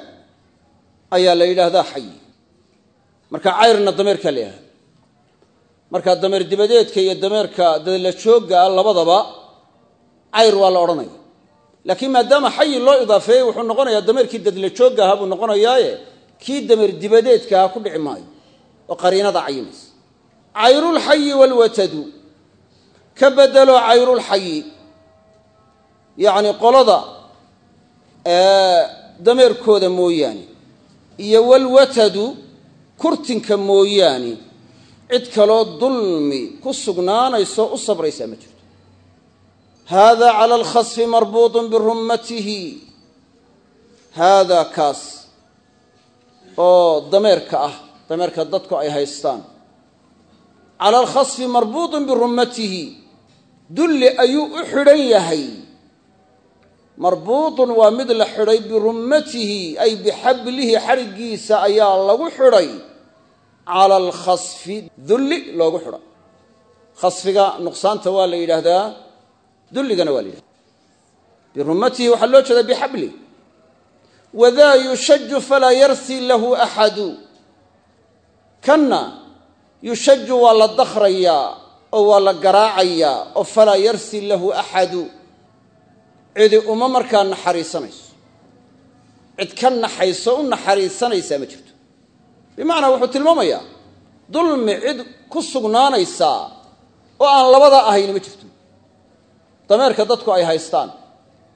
ayaa la yidhaahdaa xayi marka cayrna dameerkaa la marka dameer dibadeedka iyo dameerka dadla jooggaa labadaba cayr waa la odhanaya. Laakiin maadaama xayi loo idaafeeyey wuxuu noqonayaa dameerkii dadla joogga ahaa buu noqonayaaye kii dameer dibadeedka aha ku dhici maayo oo qariinada cayimaysa cayrulxayi walwatadu ka bedelo cayrulxayi yacni qolada dameerkooda mooyaane. Iyo walwatadu kurtinka mooyaane. Cid kaloo dulmi ku sugnaanayso u sabraysaa ma jirto. Hada cala alkhasfi marbuuطun birummatihi. Haadaa kaas oo dameerka ah dameerka dadku ay haystaan. Cala alkhasfi marbuuطun birummatihi. Dulli ayuu u xidhan yahay marbuuطun waa mid la xidhay birummatihi ay bixablihi xadhiggiisa ayaa lagu xidhay cala alkhasfi dulli loogu xidhay khasfiga nuqsaanta waa la yidhaahdaa dulligana waa la yidhahda birummatihi waxaa loo jeedaa bixabli. Wadaa yushaju falaa yarsi lahu axadu. Kanna yushaju waa la dakhrayaa oo waa la garaacayaa oo falaa yarsi lahu axadu cidi uma markaa naxariisanayso. Cid ka naxayso u naxariisanaysaa ma jirto. Bimacnaa wuxuu tilmaamayaa dulmi cid ku sugnaanaysaa oo aan labada ahayni ma jirto. Dameerka dadku ay haystaan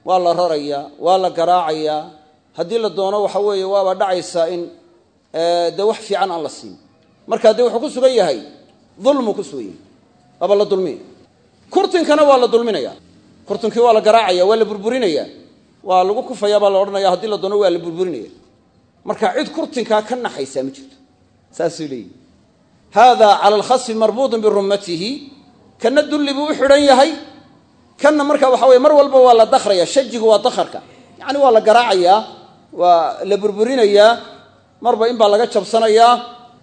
waa la rarayaa waa la garaacayaa haddii la doono waxa weeye waaba dhacaysaa in dee wax fiican aan la siin. Markaa dee wuxuu ku sugan yahay dulmu ku sugan yahay. Waaba la dulminaya kurtinkana waa la dulminaya kurtinkii waa la garaacaya waa la burburinaya. Waa lagu kufaya baa la odhanaya haddii la doono waa la burburinaya. Marka cid kurtinkaa ka naxaysaa ma jirto. Saasuu leeyihi hada cala alkhasfi marbuuطun birummatihi kana dulli buu u xidhan yahay. Kanna marka waxa weye mar walba waa la dakhraya shajigu waa dakharka. Yacni waa la garaacayaa waa la burburinayaa marba in baa laga jabsanayaa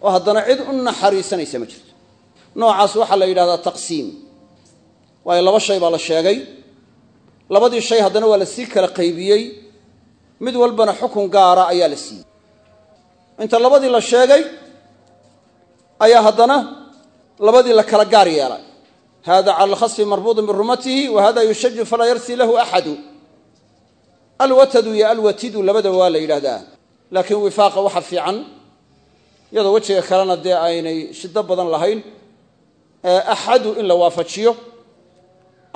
oo haddana cid u naxariisanaysa ma jirto. Noocaas waxaa la yidhahdaa taqsiim. Waayo laba shay baa la sheegay labadii shay haddana waa la sii kala qaybiyey mid walbana xukun gaara ayaa la siiyey. Inta labadii la sheegay ayaa haddana labadii la kala gaar yeelay. Hada cala alkhasfi marbuuطun birumatihi wa hada yushaju falaa yarsi lahu axadu. Alwatadu iyo alwatidu labadaba waa la yidhahdaa laakiin wifaaqa waxa fiican iyadoo wejiga kalena dee aynay shiddo badan lahayn axadu in la waafajiyo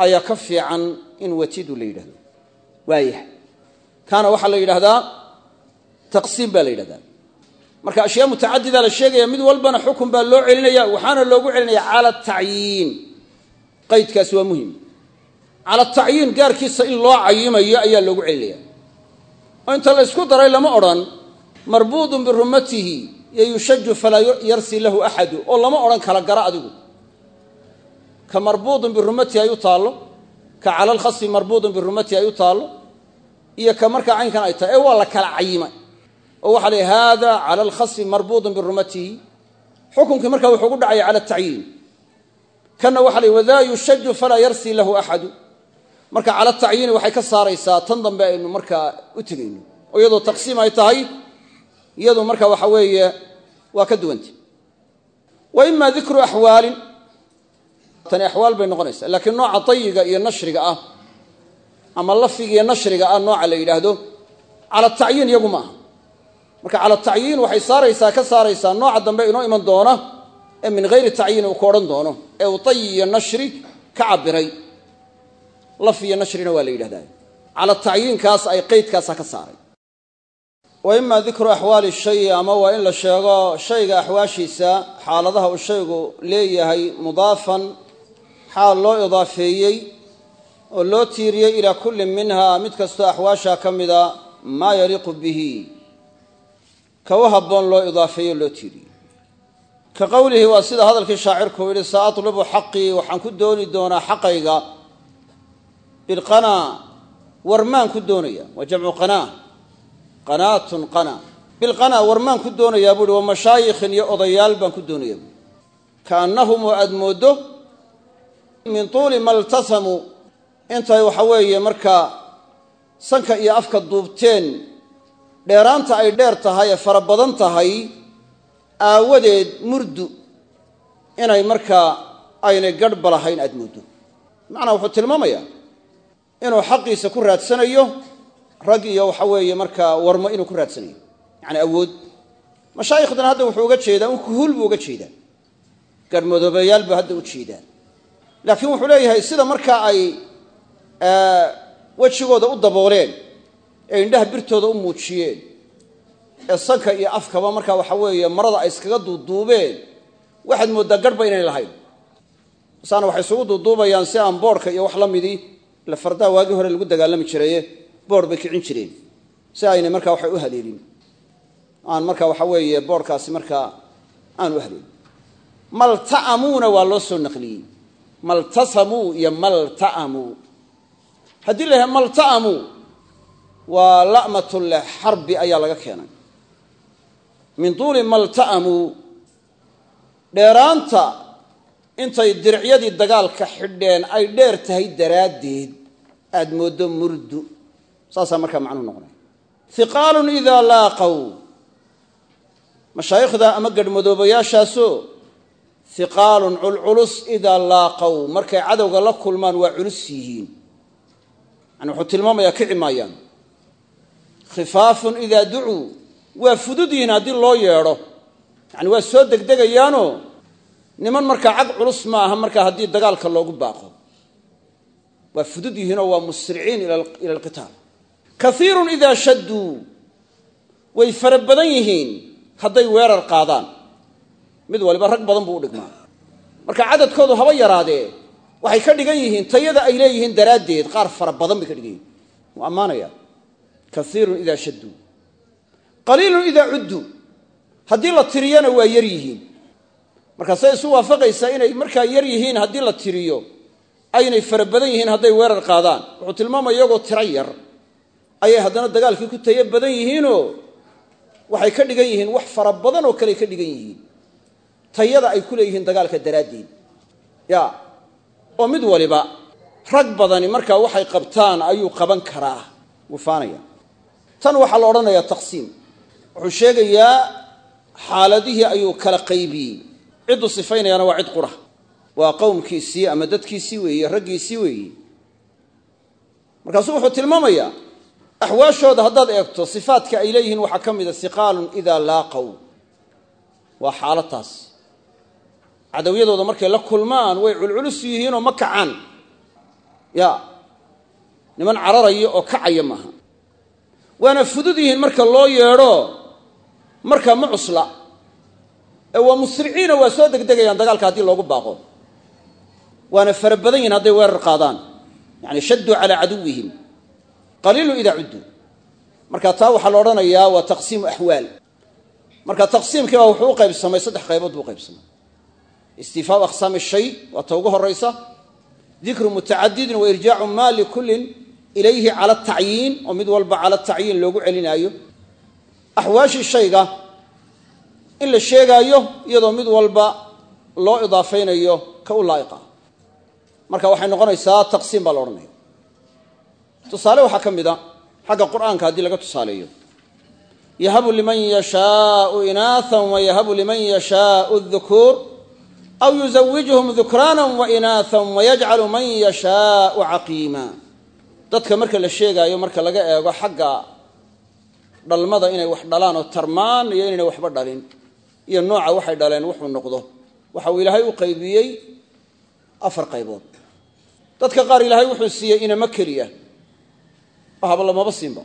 ayaa ka fiican in watidu la yidhahdo. Waayah kaana waxaa la yidhaahdaa taqsiim baa la yidhahdaa. Marka ashyaa mutacadida la sheegaya mid walbana xukun baa loo celinaya waxaana loogu celinaya cala tacyiin. Qaydkaasi waa muhiim cala tacyiin gaarkiisa in loo cayimayo ayaa loogu celinaya. Oo inta la ysku daray lama odhan marbuudun birummatihi iyo falaa yarsi lahu axadu oo lama odhan kala gara adigu. Ka marbuudun birummatihi ay u taallo ka cala alkhasfi marbuudun birummatihi ay u iyo ka markaa caynkan ay tahay ee waa la kala cayimay. Oo waxa la hada cala alkhasfi marbuudun birummatihi xukunkii markaa wuxuu gu dhacaya cala tacyiin kana waxa la wadaa yushaju falaa yarsi lahu axadu. Marka cala tacyiini waxay ka saaraysaa tan dambe aynu markaa u tegayno. Oo iyadoo taqsiim ay tahay iyadu marka waxa weeye waa ka duwanta wa ima dikru axwaalin tani axwaal bay noqonaysaa. Laakiin nooca dayiga iyo nashriga ah ama lafiga iyo nashriga ah nooca la yidhaahdo cala tacyiin iyagu ma aha. Marka cala tacyiin waxay saaraysaa ka saaraysaa nooca dambe inoo iman doona ee min hayri tacyiin uu ka odhan doono ee uu dayi iyo nashri ka cabiray laf iyo nashrina waa la yidhahdaa cala tacyiinkaas ay qeydkaasa ka saaray. Wa ima dikru axwaali shayi ama waa in la sheego shayga axwaashiisa xaaladaha uu shaygu leeyahay mudaafan xaal loo idaafeeyey oo loo tiiriyey ilaa kulli minha mid kastoo axwaasha ka mida maa yaliiqu bihi. Ka u habboon loo idaafeeyo loo tiiriyey. Ka qowlihi waa sida hadalkii shaacirku yidhi sa atlubu xaqii waxaan ku dooni doonaa xaqayga. Bilqanaa warmaan ku doonaya waa jamcu qanaa qanaatun qanaa bilqanaa warmaan ku doonayaa buuhi wa mashaayikhin iyo odayaal baan ku doonayaa buui kaannahum oo mooddo min tuuli maltasamuu intay waxa weeye markaa sanka iyo afka duubteen dheeraanta ay dheer tahay ee fara badan tahay aawadeed murdu inay markaa aynay garhba lahayn aada mooddo. Macnaa wuxuu tilmaamayaa inuu xaqiisa ku raadsanayo rag iyo waxa weeye markaa warmo inuu ku raadsanayo. Yacani awood. Mashaaikhdana hadda wuxuu uga jeedaa un kuhul buu uga jeedaa. Garhmadoobeyaal buu hadda u jeedaa laakiin wuxuu leeyahay sida markaa ay wejigooda u dabooleen ee indhaha birtooda u muujiyeen ee sanka iyo afkaba markaa waxa weeye marada ay iskaga duuduubeen waxaad mooddaa garhba inay lahayn. Saana waxay isugu duuduubayaan si aan boodhka iyo wax la midii ila fardaa waagii hore lagu dagaalami jiraye boodh bay kicin jireen. Si aynay markaa waxay u haleelin aan markaa waxa weeye boodhkaasi markaa aan u haleelin malta'amuuna waa loo soo naqliyey maltasamuu iyo malta'amuu haddii la yahay malta'amuu waa la'matul xarbi ayaa laga keenay. Min tuuli malta'amuu dheeraanta intay diricyadii dagaalka xidheen ay dheer tahay daraaddeed aada mooddo murdu. Saasaa markaa macnuhu noqonaya hiqaalun idaa laaqow mashaayikhda ama garhmadoobayaashaasoo hiqaalun culculus idaa laaqow markay cadowga la kulmaan waa culus yihiin. Yani wuxuu tilmaamayaa kici maayaan khifaafun idaa ducuu. Waa fudud yihiin haddii loo yeedho. Yani waa soo degdegayaanoo niman markaa cag culus ma aha markaa haddii dagaalka loogu baaqo. Waa fudud yihiinoo waa musriciin ila alqitaal kaiirun idaa shadduu. Way fara badan yihiin hadday weerar qaadaan mid waliba rag badan buu u dhigmaa. Marka cadadkoodu haba yaraadee waxay ka dhigan yihiin tayada ay leeyihiin daraaddeed qaar fara badan bay ka dhigan yihiin. Ammaanaya. Kaiirun idaa shadduu qaliilun idaa cudduu haddii la tiriyana waa yar yihiin. Markaasay isu waafaqaysaa inay markaa yar yihiin haddii la tiriyo aynay fara badan yihiin hadday weerar qaadaan. Wuxuu tilmaamaya iyagoo tiro yar. Ayay haddana dagaalkii ku tayo badan yihiinoo waxay ka dhigan yihiin wax fara badan oo kale ka dhigan yihiin tayada ay ku leeyihiin dagaalka daraaddeed. Ya oo mid waliba rag badani markaa waxay qabtaan ayuu qaban karaa wufaanaya tan waxaa la odhanayaa taqsiim. Wuxuu sheegayaa xaaladihii ayuu kala qaybiyey. Cidduu sifaynayaana waa cid qura waa qowmkiisii ama dadkiisii weeye raggiisii weeye. Markaasuu wuxuu tilmaamayaa axwaashooda haddaad eegto sifaadka ay leeyihiin waxaa ka mida hiqaalun idaa laaqow waa xaalataas cadawyadooda markay la kulmaan way culculus yihiinoo ma kacaan. Ya niman cararaya oo kacaya maaha. Waana fudud yihiin marka loo yeedho markaa ma cusla. Ee waa musriciina waa soo degdegayaan dagaalka haddii loogu baaqo. Waana fara badan yihiin hadday weerar qaadaan. Yani shadduu calaa caduwihim. Qaliilun idaa cudduu marka taa waxaa la odhanayaa waa taqsiimu axwaal. Marka taqsiimkiiba wuxuu u qaybsamay saddex qaybood buu qaybsamay istifaau aqsaami shay waa ta ugu horaysa dikru mutacadidin wa irjaacu maa likullin ilayhi cala tacyiin oo mid walba cala tacyiin loogu celinaayo. Axwaashii shayga in la sheegaayo iyadoo mid walba loo idaafaynayo ka u laa'iqa. Marka waxay noqonaysaa taqsiim baa la odhanaya tusaale waxaa ka mid a xagga qur'aanka haddii laga tusaaleeyo. Yahabu liman yashaau inaathan wa liman yashaau dukuur aw yuzawijhum dukraanan wa inaathan wayajcalu man yashaau caqiima dadka marka la sheegaayo marka laga eego xagga dhalmada inay wax dhalaan oo tarmaan iyo inayna waxba dhalin iyo nooca waxay dhaleen wuxuu noqdo waxa uu ilaahay u qaybiyey afar qaybood dadka qaar ilaahay wuxuu siiyey inama keliya oo hablo maba siinba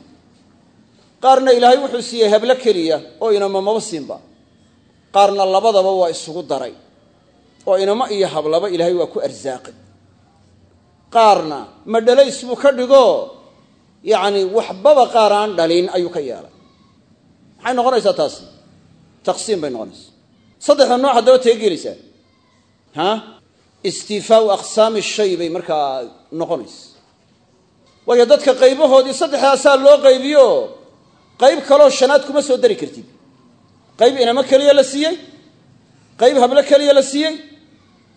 qaarna ilaahay wuxuu siiyey hablo keliya oo inama maba siinba qaarna labadaba waa isugu daray oo inamo iyo hablaba ilaahay waa ku arsaaqay. Qaarna madhalays buu ka dhigo? Yacni waxbaba qaar aan dhalin ayuu ka yeelay maxay noqonaysaa taasi? Taqsiim bay noqonaysaa. Saddexda nooc haddaba tee gelaysaa? Ha? Istiifaau aqsaami shay bay markaa noqonaysa waayo dadka qaybahoodii saddexdaasaa loo qaybiyo qayb kaloo shanaad kuma soo dari kartid. Qayb inamo keliya la siiyey? Qayb hablo keliya la siiyey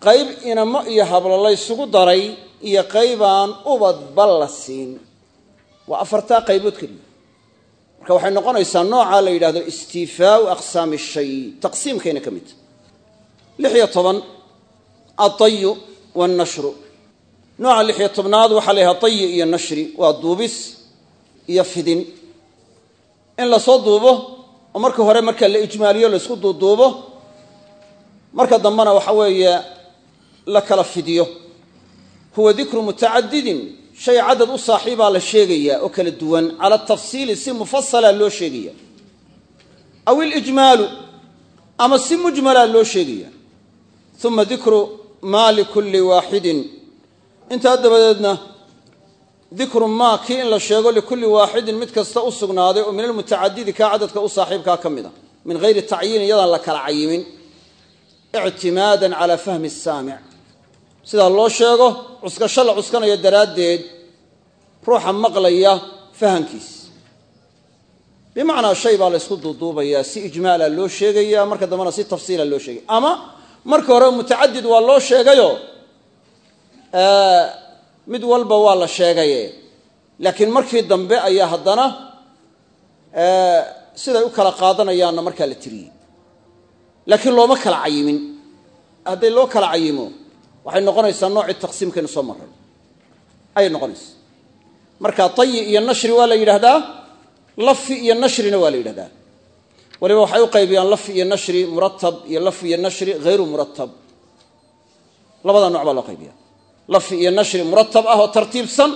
qayb inamo iyo hablo laysugu daray iyo qaybaan ubadba la siin. Waa afartaa qaybood keliya marka waxay noqonaysaa noocaa la yidhahdo istiifaau aqsaami shay taqsiimkayna ka midta lix iyo toban adayu wannashru. Nooca lix iyo tobnaad waxaa la yidhahda iyo nashri waa duubis iyo fidin. In la soo duubo oo marka hore marka la ijmaaliyo laysku duuduubo marka dambena waxa weeye la kala fidiyo. Huwa dikru mutacadidin shay cadad u saaxiibaa la sheegayaa oo kala duwan. Cala tafsiili si mufasala loo sheegaya. Aw ilijmaalu ama si mujmalaa loo sheegaya. Uma dikru maa likulli waaxidin intaa dabadeedna dikru maa kii in la sheego likulli waaxidin mid kasta u oo min almutacadidi kaa cadadka u saaxiibkaa ka mid a min hayri tacyiin iyadaan la kala cayimin. Ictimaadan calaa fahmi saamic sidaa loo sheego cuskasho la cuskanayo daraaddeed ruuxa maqlaya fahankiis. Bimacnaa shay baa la ysku duuduubayaa si ijmaala loo sheegaya marka dambena si tafsiila loo sheegaya ama marka hore mutacadid waa loo sheegayo mid walba waa la sheegaye. Laakiin markii dambe ayaa haddana siday u kala qaadanayaanna markaa la tiriyey. Laakiin looma kala cayimin hadday loo kala cayimo waxay noqonaysaa noocii taqsiimkaynu soo maray ayay noqonaysaa. Marka tayi iyo nashri waa la yidhaahdaa lafi iyo nashrina waa la yidhahdaa waliba waxay u qaybiyaan lafi iyo nashri muratab iyo lafi iyo nashri hayru muratab. Labada nooc baa loo qaybiya lafi iyo nashri muratab ah oo tartiibsan.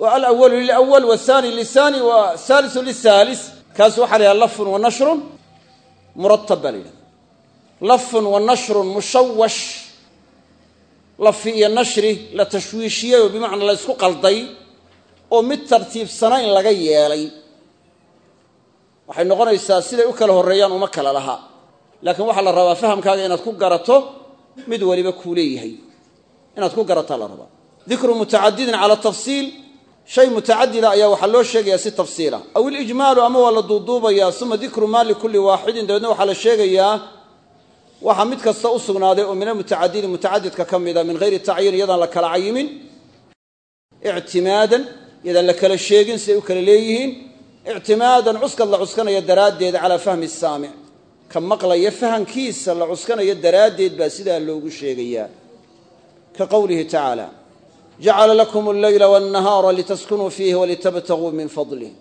Oo alawalu lilawal wathani lisani wathalisu lihalis kaas waxaa la yidhahda lafun wa nashrun muratab baa la wa nashrun mushawash lafi iyo nashri la tashwiishiyey oo bimacnaa la ysku qalday oo mid tartiibsanayn laga yeelay. Waxay noqonaysaa siday u kala horreeyaan uma kala laha. Laakiin waxaa la rabaa fahamkaaga inaad ku garato mid waliba kuu leeyahay. Inaad ku garataa la rabaa. Dikru mutacadidin cala tafsiil. Shay mutacadida ayaa waxaa loo sheegayaa si tafsiila. Aw ilijmaalu ama waa la duuduubayaa uma dikru maa likulli waaxidin. Dabeedna waxaa la sheegayaa waxaa mid kasta u sugnaaday oo min almutacadidi mutacadidka ka mida min hayri tacyiin iyadaan la kala cayimin ictimaadan iyadaan la kala sheegin siday u kala leeyihiin ictimaadan cuskad la cuskanaya daraaddeed calaa fahmi saamic. Ka maqlaya fahankiisa la cuskanayo daraaddeed baa sidaa loogu sheegayaa. Ka qowlihi tacaala jacala lakum alleyla walnahaara litaskunuu fiihi walitabtaguu min fadlih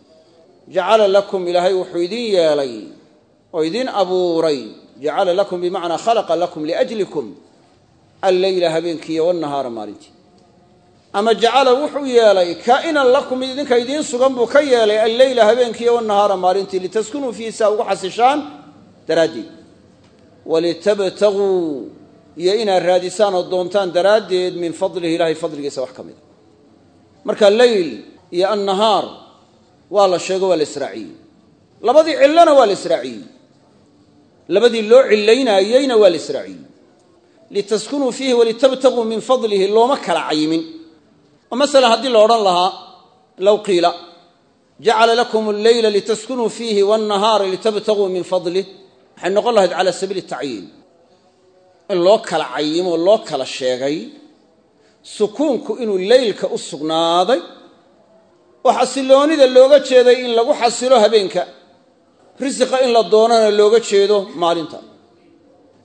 jacala lakum ilaahay wuxuu idin yeelay oo idin abuuray jacala lakum bimacnaa khalaqa lakum liajlikum alleyla habeenkiiyo walnahaara maalintii ama jacala wuxuu yeelay kaa'inan lakum idinka idiin sugan buu ka yeelay alleyla habeenkiiyo walnahaara maalintii litaskunuu fiihi saa ugu xasishaan daraaddeed walitabtaguu iyo inaad raadisaan oo doontaan daraaddeed min fadlihi ilaahay fadligiisa wax ka mida marka leyl iyo annahaar waa la sheego waa la israaciyey labadii cillona waa la israaciyey labadii loo cilaynaayeyna waa la israaciyey litaskunuu fiihi walitabtaguu min fadlihi looma kala cayimin oo masalan haddii la odhan lahaa low qiila jacala lakum alleyla litaskunuu fiihi walnahaara litabtaguu min fadlih waxay noqon lahayd cala sabiili tacyiin in loo kala cayimo loo kala sheegay sukuunku inuu leylka u sugnaaday oo xasiloonida looga jeeday in lagu xasilo habeenka risiqa in la doonana looga jeedo maalinta.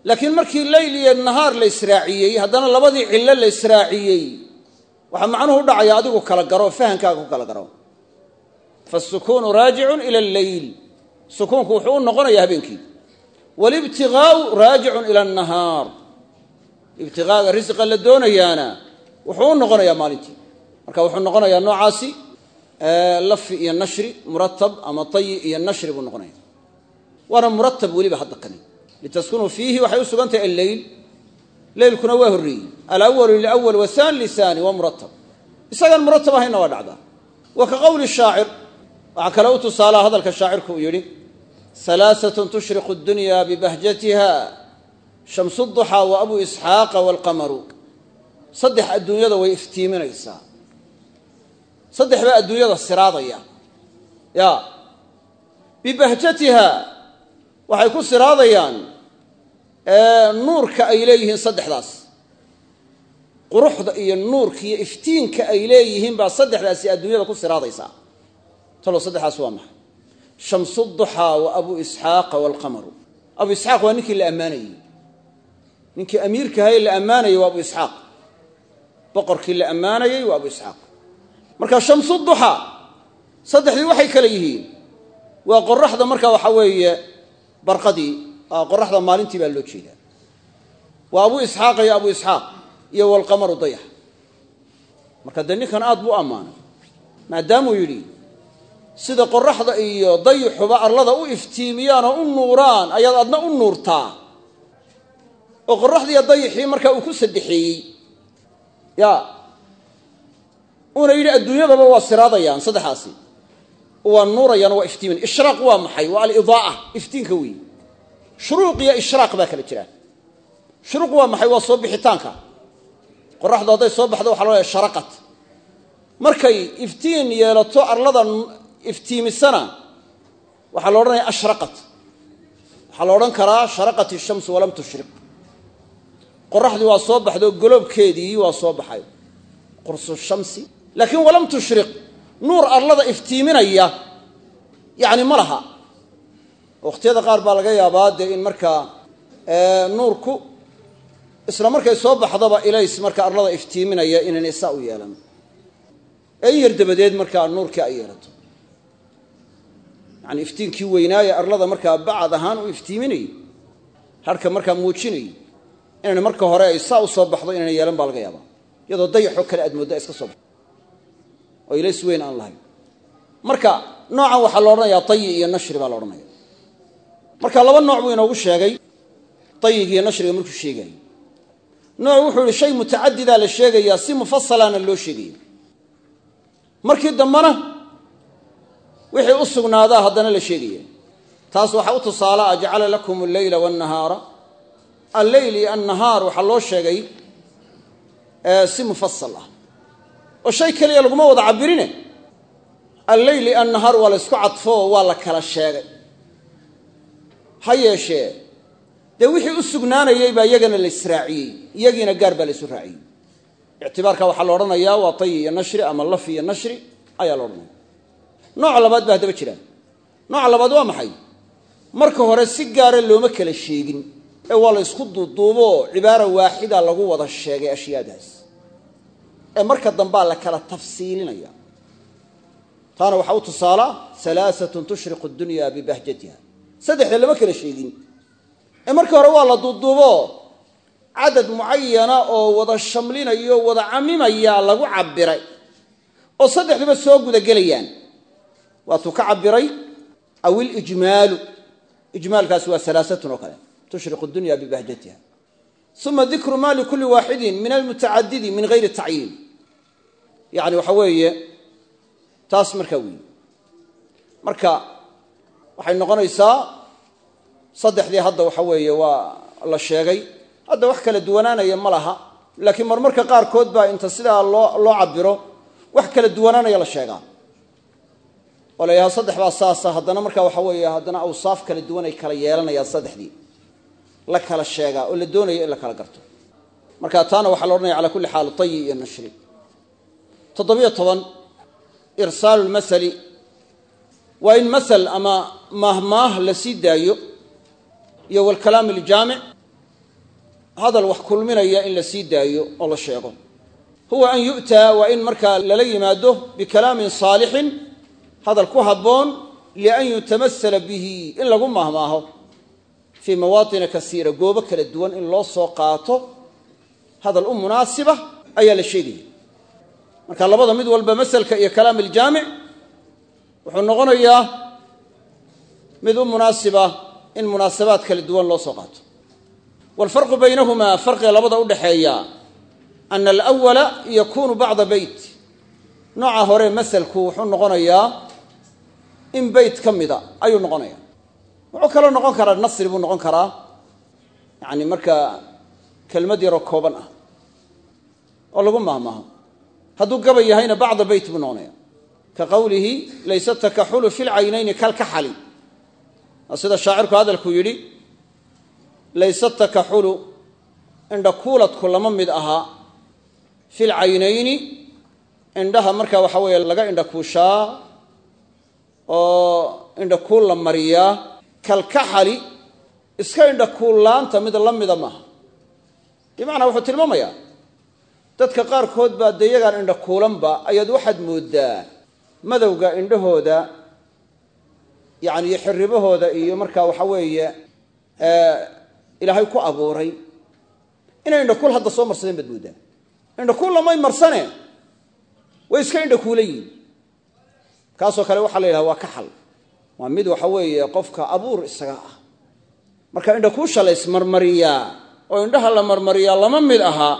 Laakiin markii leyl iyo nahaar la israaciyey haddana labadii cillo la israaciyey waxaa macnuhu dhacaya adigu kala garo fahankaaga ku kala garo. Faasukuunu raajicun ila alleyl sukuunku wuxuu u noqonayaa habeenkii. Waalibtigaau raajicun ila annahaar ibtiqaaga risiqa la doonayaana wuxuu noqonayaa maalintii. Marka wuxuu noqonayaa noocaasi lafi iyo nashri muratab ama tayi iyo nashri waana muratab weliba hadda kani. Litaskunuu fiihi waxay u sugan tahay alleyl leylkuna waa horreeyey. Alawalu lilawal wathani lisani waa muratab. Isagaan muratab ahayna waa dhacdaa. Wa ka qowli shaacir waxaa kale u tusaalaa hadalka shaacirku uu yidhi halaaatun tushriqu dunya bibahjatiha shamsu duxaa wa abu isxaaqa waalqamaru saddex adduunyada way iftiiminaysaa waxay ku siraadayaan nuurka ay leeyihiin saddexdaas. Quruxda iyo nuurka iyo iftiinka ay leeyihiin baa saddexdaasi adduunyada ku siraadaysaa. Talo saddexdaas waa maxay? Shamsu duxaa wa abu isxaaqa waalqamaru abu isxaaq waa ninkii la ammaanayey. Ninkii amiirkahaye la ammaanayey waa abu isxaaq. Boqorkii la ammaanayey waa abu isxaaq. Marka shamsu duxaa saddexdii waxay kale yihiin. Waa qoraxda marka waxa weeye barqadii qoraxda maalintii baa loo jeedaa. Waa abu isxaaq iyo abu isxaaq iyo walqamaru dayax marka dee ninkan aad buu ammaanay maadaamuu yidhi sida qoraxda iyo dayixuba arlada u iftiimiyaan oo u nuuraan ayaad adna u nuurtaa. Oo qoraxdiiyo dayixii markaa uu ku saddexeeyey. Ya uuna yidhi adduunyadaba waa siraadayaan saddexaasi waa nuurayaan waa iftiimin. Ishraaq waa maxay? Waa alidaaa. Iftiinka weey shuruuq iyo ishraaq baa kala jira shuruuq waa maxay? Waa soo bixitaanka. Qoraxdu hadday soo baxdo waxa loo sharaqat. Markay iftiin yeelato arlada iftiimisana waxaa la odhanaya ashraqat. Waxaa la odhan karaa sharaqat ishamsu walam tushriq. Qoraxdii waa soo baxdo goloobkeedii waa soo baxay. Qursu shamsi. Laakiin walam nuur arlada iftiiminaya. Yacni ma laha. Wakhtiyada qaar baa laga yaabaa dee in markaa nuurku isla markay soo baxdaba ilays marka arlada iftiiminaya inaynay saa u yeelan. Ee in yar dabadeed markaa nuurkii ay yeelato. Yani iftiinkii weynaaye arlada markaa bacad ahaan u iftiiminayay harhka markaa muujinayay inayna marka hore ay saa u soo baxdo inayna yeelan baa laga yaabaa. Iyadoo dayaxoo kale aad moodda iska soo oo ilays weyn aan lahayn. Marka noocan waxaa la odhanayaa tayi iyo nashri baa la odhanaya marka laba nooc buu inoogu sheegay tayiga iyo nashriga markuu sheegayay nooc wuxuu yihi shay mutacadidaa la sheegayaa si mufasalaana loo sheegaya. Markii dambena wixii u sugnaadaa haddana la sheegaya. Taas waxaa u tusaala a jacala lakum alleyla waannahaara alleyl iyo annahaar waxaa loo sheegay si mufasal ah oo shay keliya laguma wada cabirine alleyl iyo annahaar waa la ysku cadfo waa la kala sheegay. Ha yeeshee dee wixii u sugnaanayey baa iyagana la israaciyey iyagiina gaar baa la isu raaciyey. Ictibaarka waxaa la odhanayaa waa tayi iyo nashri ama lafi iyo nashri ayaa la odhanaya. Nooc labaad baa haddaba jira. Nooca labaad waa maxay? Marka hore si gaara looma kala sheegin ee waa la ysku duuduuboo cibaara waaxida lagu wada sheegay ashyaadaas ee marka dambaa la kala tafsiilinaya. Taana waxaa u tusaala alaaatun tushriqu dunya bibahjatiha saddexda lama kala sheegin. Ee marka hore waa la duuduubo cadad mucayana oo wada shamlinayo wada camimaya lagu cabiray oo saddexduba soo gudagelayaan. Waatuu ka cabiray aw ilijmaalu ijmaalkaasi waa alaaatun oo kale. Tushriqu dunya bibahjatiha uma dikru ma likulli waaxidin min almutacadidi min gayri tacyiin yani waxa weeye taas markaa marka waxay noqonaysaa saddexdii hadda waxa weeye waa la sheegay. Hadda wax kala duwanaanaya ma laha laakiin marmarka qaarkood baa inta sidaa loo loo cabiro wax kala duwanaanaya la sheegaa. Oo la yidhaha saddex baa saasa haddana marka waxa weeye haddana awsaaf kala duwan ay kala yeelanayaan saddexdii. La kala sheegaa oo la doonayo in la kala garto. Marka taana waxaa la odhanaya cala kulli xaal tayi iyo nashri toddobiyo toban irsaalu lmasali waa in masal ama maahmaah la sii daayo iyo walkalaam aljaamic hadal wax kulminaya in la sii daayo oo la sheego. Huwa an yu'taa waa in markaa lala yimaado bikalaamin saalixin hadal ku habboon lian yutamasala bihi in lagu maahmaaho fii mawaatina kasiira goobo kala duwan in loo soo qaato. Hadal u munaasiba ayaa la sheegaya marka labada mid walba maselka iyo kalaam aljaamic wuxuu noqonayaa mid u munaasiba in munaasabaad kala duwan loo soo qaato. Walfarqu baynahumaa farqiga labada udhaxeeya ana alawala yakunu bacda beyt nooca hore maselku wuxuu noqonayaa in beyt ka mida ayuu noqonaya wuxuu kaloo noqon karaa nasri buu noqon karaa yani markaa kelmad yaroo kooban ah oo lagu maahmaaho hadduu gabay yahayna bacda beyt buu noqonaya ka qowlihi laysa takaxulu fi lcaynayni kalkaxali sida shaacirku hadalku yidhi laysa takaxulu indhakuuladku lama mid ahaa fi lcaynayni indhaha markaa waxa weeye laga indhakuushaa oo indhakuul la mariyaa kalkaxali iska indhakuullaanta mid la mida maaha. Bimacnaa wuxuu tilmaamayaa dadka qaarkood baa dee yagaan indhakuulanba ayaad waxaad mooddaa madowga indhahooda iyo xirribahooda iyo markaa waxa weeye ilaahay ku abuuray. Inay indhakuul hadda soo marsadeen baad mooddaa. Indhakuul lamay marsane way iska indhakuula yihiin kaasoo kale waxaa la yidhaha waa kaxal waa mid waxa weeye qofka abuur isaga ah. Marka indhakuusha la ismarmariyaa oo indhaha la marmariyaa lama mid ahaa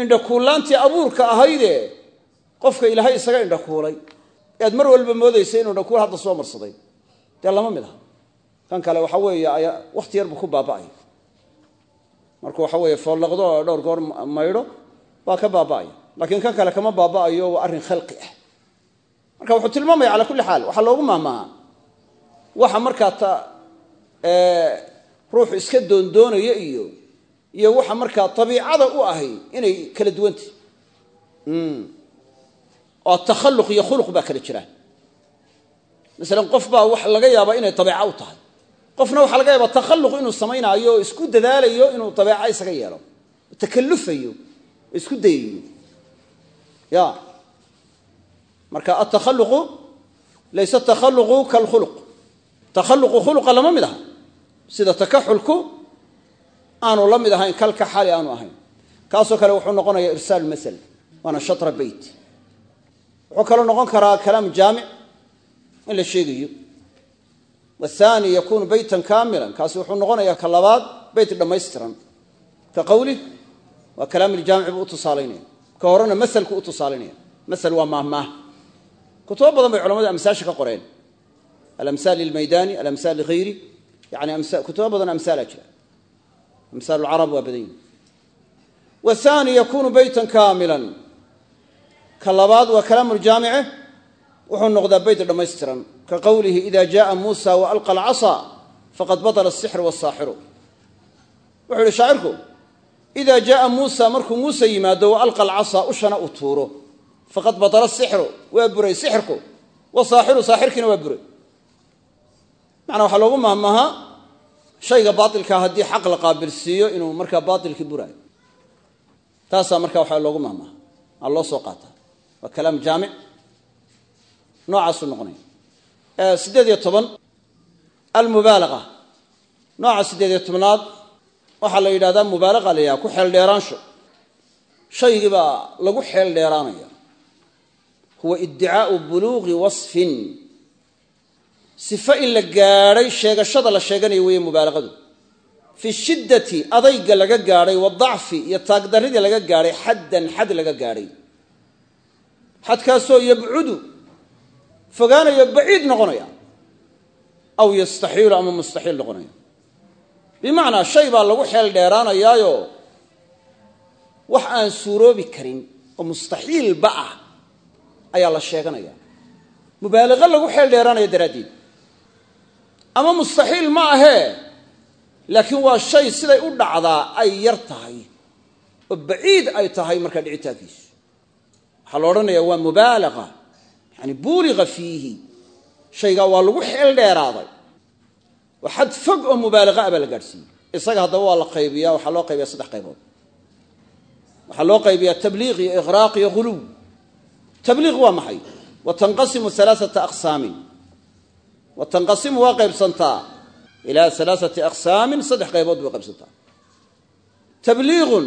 indhakuullaantii abuurka ahayde qofka ilaahay isaga indhakuulay. E aad mar walba moodaysa inuu indhakuul hadda soo marsaday. Dee lama mid aha. Kan kale waxa weeye wakhti yar buu ku baaba'aya markuu waxa weeye foollaqdo oo dhowr goor maydho waa ka baaba'aya laakiin kan kale kama baaba'ayo waa arrin khalqi ah. Marka wuxuu tilmaamaya calaa kulli xaal waxaa loogu maahmaaha waxa markaa ta ruuxu iska doondoonaya iyo iyo waxa markaa abiicada u ahay inay kala duwantah oo takhalluq iyo khuluq baa kala jiraan masalan qof baa wax laga yaabaa inay abeeca u tahay. Qofna waxaa laga yaabaa takhalluq inuu samaynaayo oo isku dadaalayo inuu abeeca isaga yeelo. Takallufayo oo isku dayayo ya. Marka atakhalluqu laysa takhalluqu kalkhuluq takhalluqu khuluqa lama mid aha. Sida takaxulku aanu la mid ahayn kalka xali aanu ahayn. Kaasoo kale wuxuu noqonaya irsaal masal waana shatra beyt wuxuu kaloo noqon karaa kalaam jaamic in la sheegayo. Wathani yakunu beytan kaamilan kaasi wuxuu noqonayaa ka labaad beyt dhammaystiran. Ka qawlih waa kalaam buu u ka horena masalku u tusaalaynaya. Masal waa maahmaah. Kutubo badan bay culamadu amsaasha ka qoreen. Alamsaal lilmaydani alamsaal ligayri yani kutubo badan amsaala jira amsaal lcarab waa badan yihi wathani yakunu beytan kaamilan. Ka labaad waa kalaamu ljaamice wuxuu noqdaa beyt dhammaystiran. Ka qowlihi ida jaءa muusa waalqa alcasa faqad batla asixru wasaaxiru wuxuu yihi shaacirku ida jaءa muusa markuu muuse yimaado waalqa alcasa ushana uu tuuro. Faqad batla asixru waa buray sixirku. Wasaaxiru saaxirkiina shayga baailkaa haddii xaq la qaabilsiiyo inuu markaa baailkii buraayo taasaa marka waxaa loogu mahmaha aa loo soo qaataa waa kalaam jaamic. Noocaasuu noqonaya siddeed iyo toban almubaalaqa. Nooca siddeed iyo tobnaad waxaa la yidhahdaa mubaalaqa la yidhaha ku xeel dheeraansho. Shaygii baa lagu xeel dheeraanaya huwa iddicaau buluuqi wasfin sifo in la gaadhay sheegashada la sheeganayo weeye mubaalaqadu. Fi shiddati adayga laga gaadhay wadacfi iyo taagdarridii laga gaadhay xaddan xad laga gaadhay xadkaasoo yabcudu fogaanayo baciid noqonaya aw yastaxiilu ama mustaxiil noqonaya. Bimacnaa shay baa lagu xeel dheeraanayaayo wax aan suuroobi karin oo mustaxiilba ah ayaa la sheeganaya. Mubaalaqo lagu xeel dheeraanaya daraaddeed ama mustaxiil ma ahee laakiin waa shay siday u dhacdaa ay yar tahay oo baciid ay tahay markaa dhicitaankiisu waxaa la odhanayaa waa mubaalaqa yani buuliqa fiihi. Shaygaa waa lagu xeel dheeraaday. Oo xad fog oo mubaalaqa ah baa la gaadhsiiyey. Isaga haddaba waa la qaybiya waxaa loo qaybiya saddex qaybood. Waxaa loo qaybiyaa tabliiq iyo iqraaq iyo huluw tabliiq waa maxay? Wa tanqasimu alaaata aqsaamin wa tanqasimu waa qaybsantaa. Ilaa alaaati aqsaamin saddex qaybood bay qaybsantaa. Tabliiqun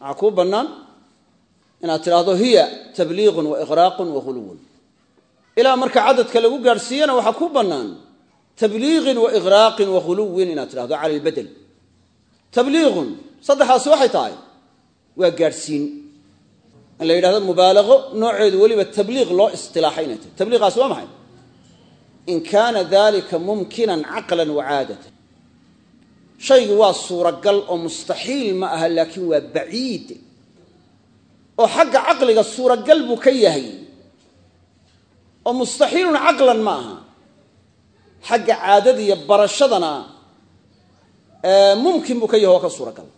waxaa kuu bannaan inaad tidhaahdo hiya tabliiqun wa iqraaqun wa huluwun ilaa marka cadadka lagu gaadhsiiyana waxaa ku bannaan tabliiqin wa iqraaqin wa huluwin inaad tidhahdo cala albedel tabliiqun saddexaasi waxay tahay waa gaadhsiin. In la yidhahdo nooceedu weliba tabliiq loo istilaaxay in kaana dalika mumkinan caqlan wa caadatan. Shaygu waa suuragal oo mustaxiil ma aha laakiin waa baciid. Oo xagga caqliga suuragal buu ka yahay. Oo mustaxiilun caqlan ma aha. Xagga caadada iyo barashadana mumkin buu ka yahay oo ka suuragal.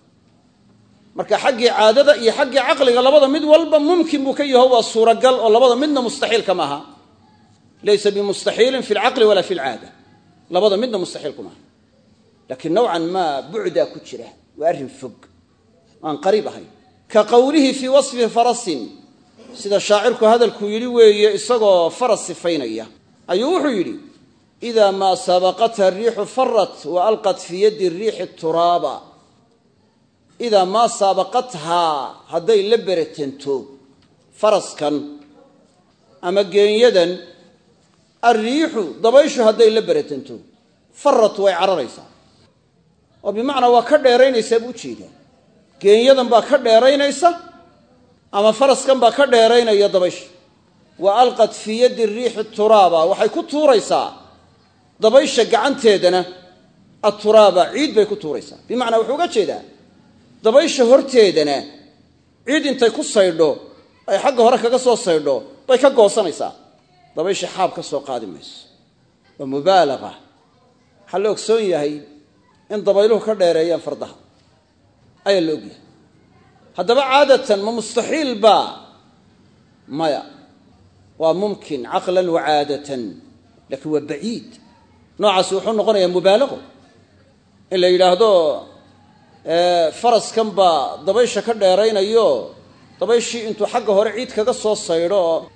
Marka xaggii caadada iyo xaggii caqliga labada mid walba mumkin buu ka yaho waa suuragal oo labada midna mustaxiilka maaha laysa bimustaxiilin fi lcaqli walaa fi lcaada labada midna mustaxiilku maaha laakiin nowcan maa bucdaa ku jira waa arrin fog aan qariib ahayn ka qowlihi fii wasfi farasin sida shaacirku hadalkuu yidhi weeye isagoo faras sifaynaya ayuu wuxuu yidhi idaa maa sabaqatha riixu farat wa alqat fii yaddi riixi turaaba idaa maa saabaqathaa hadday la beretanto faraskan ama geenyadan alriixu dabayshu hadday la beretanto farat way cararaysaa. Oo bimacnaa waa ka dheeraynaysaa buu u jeedaa geenyadan baa ka dheeraynaysa ama faraskan baa ka dheeraynaya dabaysha wa alqat fii yaddi riixi turaaba waxay ku tuuraysaa dabaysha gacanteedana. Aturaaba ciid bay ku tuuraysaa. Bimacnaa wuxuu uga jeedaa dabaysha horteedana ciid intay ku saydho ay xagga hore kaga soo saydho bay ka goosanaysaa dabaysha xaab ka soo qaadi mayso. Waa mubaalaqa waxaa la ogsoon yahay in dabayluhu ka dheereeyaan fardaha. Ayaa la ogyahay. Haddaba caadatan ma mustaxiil baa maya? Waa mumkin caqlan wa caadatan laakiin waa baciid. Noocaasi wuxuu noqonayaa mubaalaqo in la yidhaahdo faraskan baa dabaysha ka dheeraynayo dabayshii intuu xagga hore ciid kaga soo saydho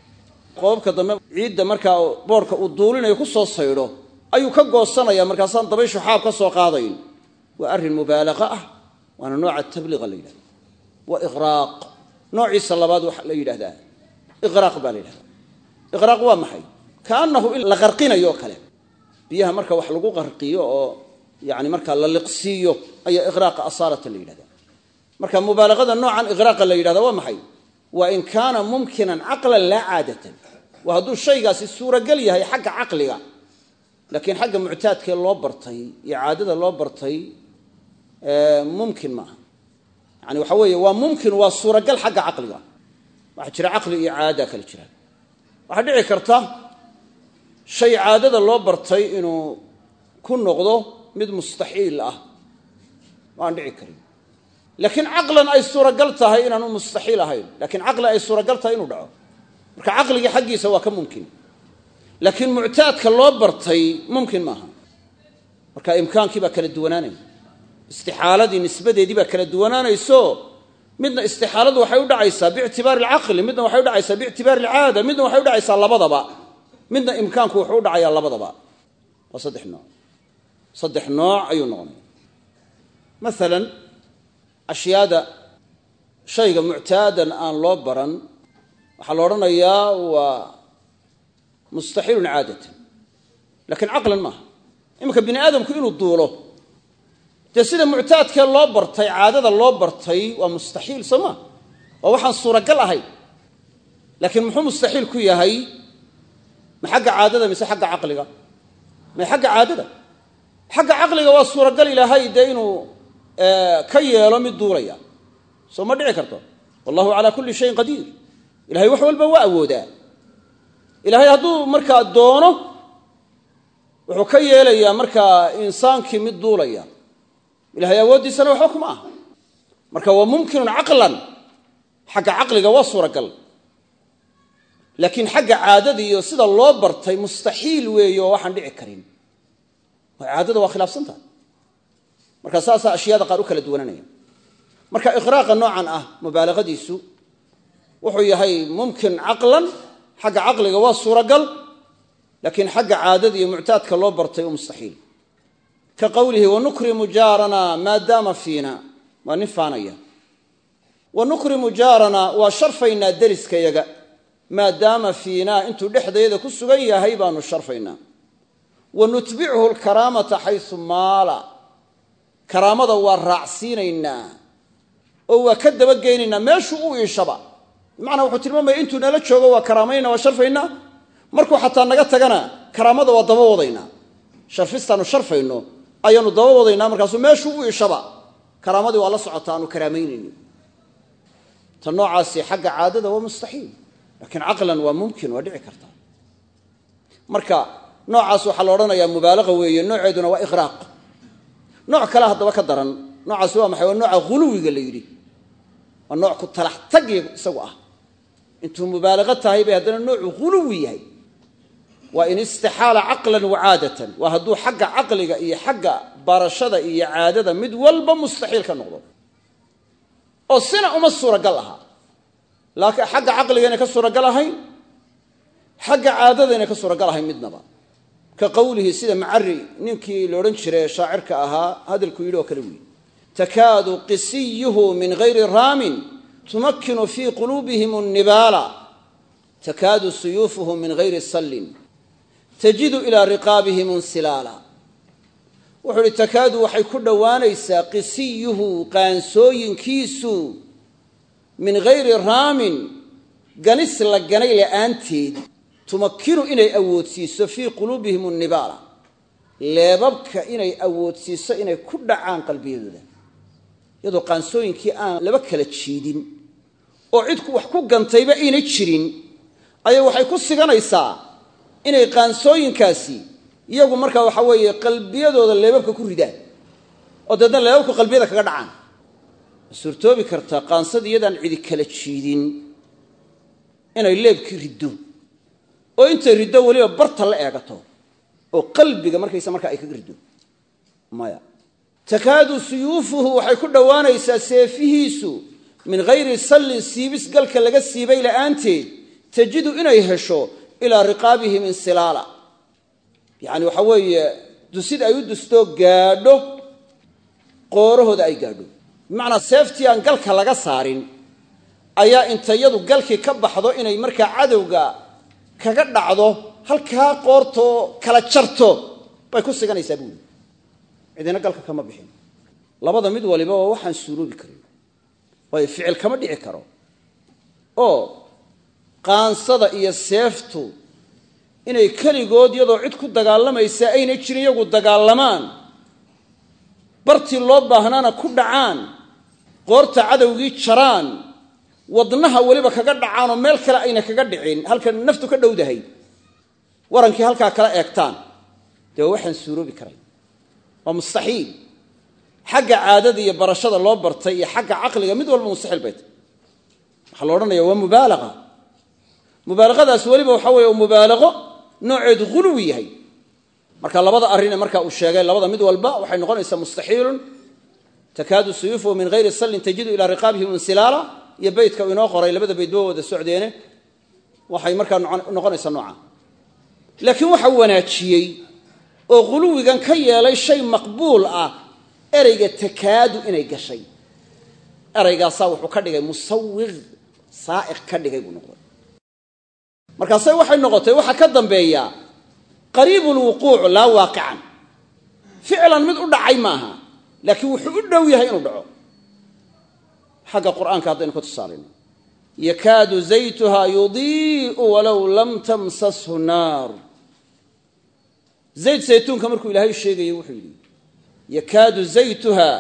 qoobabka dambe ciidda markaa boorka uu duulinayo ku soo saydho ayuu ka goosanaya markaasaan dabayshu xaab ka soo qaadayn. Waa arrin mubaalaqa ah waana nooca tabliiqa la yidhahda waa iqraaq. Noociisa labaad waxa la yidhahdaa. Iqraaq baa la yidhahdaa. Iqraaq waa maxay? Kaannahu in la qarqinayo kale. Biyaha marka wax lagu qarqiyo oo yani markaa la liqsiiyo ayaa iqraaqa asaalata la yidhahda marka mubaalaqada noocan iqraaqa la yidhahda waa maxay waa in kaana mumkinan caqlan laa caadatan waa hadduu shaygaasi suuragal yahay xagga caqliga laakiin xagga muctaadkee loo bartay iyo caadada loo bartay mumkin maaha yani waxa weeye waa mumkin waa suuragal xagga caqliga. Waxaa jira caqli iyo caada kale jira. Waxaa dhici karta shay caadada loo bartay inuu ku noqdo mid mustaxiil ah. Waan dhici karin laakiin caqlan ay suuragal tahay inaanu mustaxiil ahayn. Lakiin caqli ay suuragal tahay inuu dhaco. Marka caqligii xaggiisa waa ka mumkin. Laakiin muctaadka loo bartay mumkin maaha. Marka imkaankii baa kala duwanaanaya istixaaladii nisbadeedii baa kala duwanaanayso midna istixaaladu waxay u dhacaysaa biictibaari alcaqli midna waxay u dhacaysaa biictibaari alcaada midna waxay u dhacaysaa labadaba. Midna imkaanku wuxuu u dhacayaa labadaba. Waa saddex nooc. Saddex nooc ayuu noqonaya maalan ashyaada shayga muctaadan aan loo baran waxaa la odhanayaa waa mustaxiilun caadatan. Lakiin caqlan maaha. Iminka bini aadamku inuu duulo dee sida muctaadkee loo bartay caadada loo bartay waa mustaxiil soo maa waa waxaan suuragal ahayn laakiin muxuu mustaxiil ku yahay? Ma xagga caadada mise xagga caqliga? Ma xagga caadada? Xagga caqliga waa suuragal ilaahay dee inuu ka yeelo mid duulaya. Soo ma dhici karto? Wallahu calaa kulli shayin qadiir. Ilahay wax walba waa awoodaa. Ilaahay hadduu markaa doono wuxuu ka yeelayaa markaa insaankii mid duulaya. Ilahay awooddiisana waxba kuma aha. Marka waa mumkinun caqlan. Xagga caqliga waa suuragal. Laakiin xagga caadada iyo sida loo bartay mustaxiil weeye oo waxaan dhici karin. Caadada waa khilaafsantaha marka saasaa ashyaada qaar u kala duwananaya. Marka iqraaqa noocan ah mubaalaqadiisu wuxuu yahay mumkin caqlan xagga caqliga waa suuragal laakiin xagga caadada iyo muctaadka loo bartay u mustaxiil. Ka qowlihi wanukrimu jaarana maadaama fiina waa nin faanaya. Wanukrimu jaarana waa sharfaynaa deriskayaga maadaama fiinaa intuu dhexdeeda ku sugan yahay baanu sharfaynaa. Wa nutbichu lkaraamata xaysu maala karaamada waa raacsiinaynaa oo waa ka dabageynaynaa meeshuu u iishaba. Bimacnaa wuxuu tilmaamaya intuu nala joogo waa karaamayna waa sharfaynaa. Markuu xataa naga tagana karaamada waa daba wadaynaa. Sharfistaanu sharfayno ayaanu daba wadaynaa markaasuu meeshuu u iishaba. Karaamadii waa la socota aanu karaamaynayni ta noocaasi xagga caadada waa mustaxiil laakiin caqlan waa mumkin waa dhici kartaa marka noocaas waxaa la odhanayaa mubaalaqa weeye nooceeduna waa iqraaq nooc kale haddaba ka daran. Noocaasi waa maxay? Waa nooca huluwiga la yidhi. Waa nooc ku talax tagi isagu ah. Intuu mubaalaqo tahay bay haddana noocu huluwi yahay. Waa in istixaala caqlan wa caadatan. Waa hadduu xagga caqliga iyo xagga barashada iyo caadada mid walba mustaxiil ka noqdo. Oo sina uma suuragal aha. Laakiin xagga caqligayna ka suuragal ahayn xagga caadadayna ka suuragal ahayn midnaba ka qowlihi sida macari ninkii la odhan jiray shaacirka ahaa hadalkuu yidhi oo kale wiyi takaadu qisiyuhu min gayri raamin tumakkinu fii quluubihim nnibaala takaadu suyuufuhu min gayri sallin. Tajidu ilaa riqaabihim insilaala. Wuxuu ihi takaadu waxay ku dhowaanaysaa qisiyuhu qaansooyinkiisu min gayri raamin ganis la ganay la'aanteed tumakkinu inay awoodsiiso fii quluubihim nnibaala leebabka inay awoodsiiso inay ku dhacaan qalbiyadooda. Iyadoo qaansooyinkii aan laba kala jiidin oo cid wax ku gantayba ayna jirin ayay waxay ku siganaysaa inay qaansooyinkaasi iyagu markaa waxa weeye qalbiyadooda leebabka ku ridaan oo deedna leebabku qalbiyada kaga dhacaan. Ma kartaa qaansada cidi kala jiidin inay leebkii riddo oo intay riddo weliba barta la eegato oo qalbiga markaysa markaa ay kaga riddo maya. Takaadu suyuufuhu waxay ku dhowaanaysaa seefihiisu min hayri sallin siibis galka laga siibay la'aanteed tajidu inay hesho ilaa riqaabihim insilaala yacani waxa weeye dusid ay u dustoo gaadho. Qoorahooda ay gaadho. Bimacnaa seeftii aan galka laga saarin ayaa intayadu galkii ka baxdo inay markaa cadowga kaga dhacdo halkaa qoortoo kala jarto bay ku siganaysaa buuli cidina galka kama bixin. Labada mid waliba waa waxaan suuroobi karin. Waayo ficil kama dhici karo. Oo qaansada iyo seeftu inay keligood iyadoo cid ku dagaalamaysa aynay jirin iyagu dagaalamaan. Bartii loo baahnaana ku dhacaan. Qoorta cadowgii jaraan wadnaha weliba kaga dhacaanoo meel kale ayna kaga dhicin halka naftu ka dhowdahay. Warankii halkaa kala eegtaan. Dee waxaan suuroobi karay. Waa mustaxiil. Xagga caadada iyo barashada loo bartay iyo xagga caqliga mid walba mustaxiil bay tay waxaa la odhanaya waa mubaalaqa. Mubaalaqadaas weliba waxa weeye mubaalaqo nooceedu huluwi yahay. Marka labada arrinee marka uu sheegay labada mid walba waxay noqonaysaa mustaxiilun. Takaadu suyuufuhu min hayri sallin tajidu ilaa riqaabihim insilaala iyo beytka uu inoo qoray labada baydba wada socdeene waxay markaa noqonaysaa nooca laakiin waxa wanaajiyey oo huluwigan ka yeelay shay maqbuul ah ereyga takaadu inay gashay. Ereygaasaa wuxuu ka dhigay musawiq saa'iq ka dhigay buu noqday. Markaase waxay noqotay waxaa ka dambeeya qariibu lwuquuc laa waaqican. Ficlan mid u dhacay maaha laakiin wuxuu u dhow yahay inuu dhaco xagga qur'aanka haddaynu ka tusaalayno yakaadu zaytuha yudii'u walow lam tamsashu naar. Zayd saytuunka markuu ilaahay sheegayey wuxuu yidhi yakaadu zaytuha.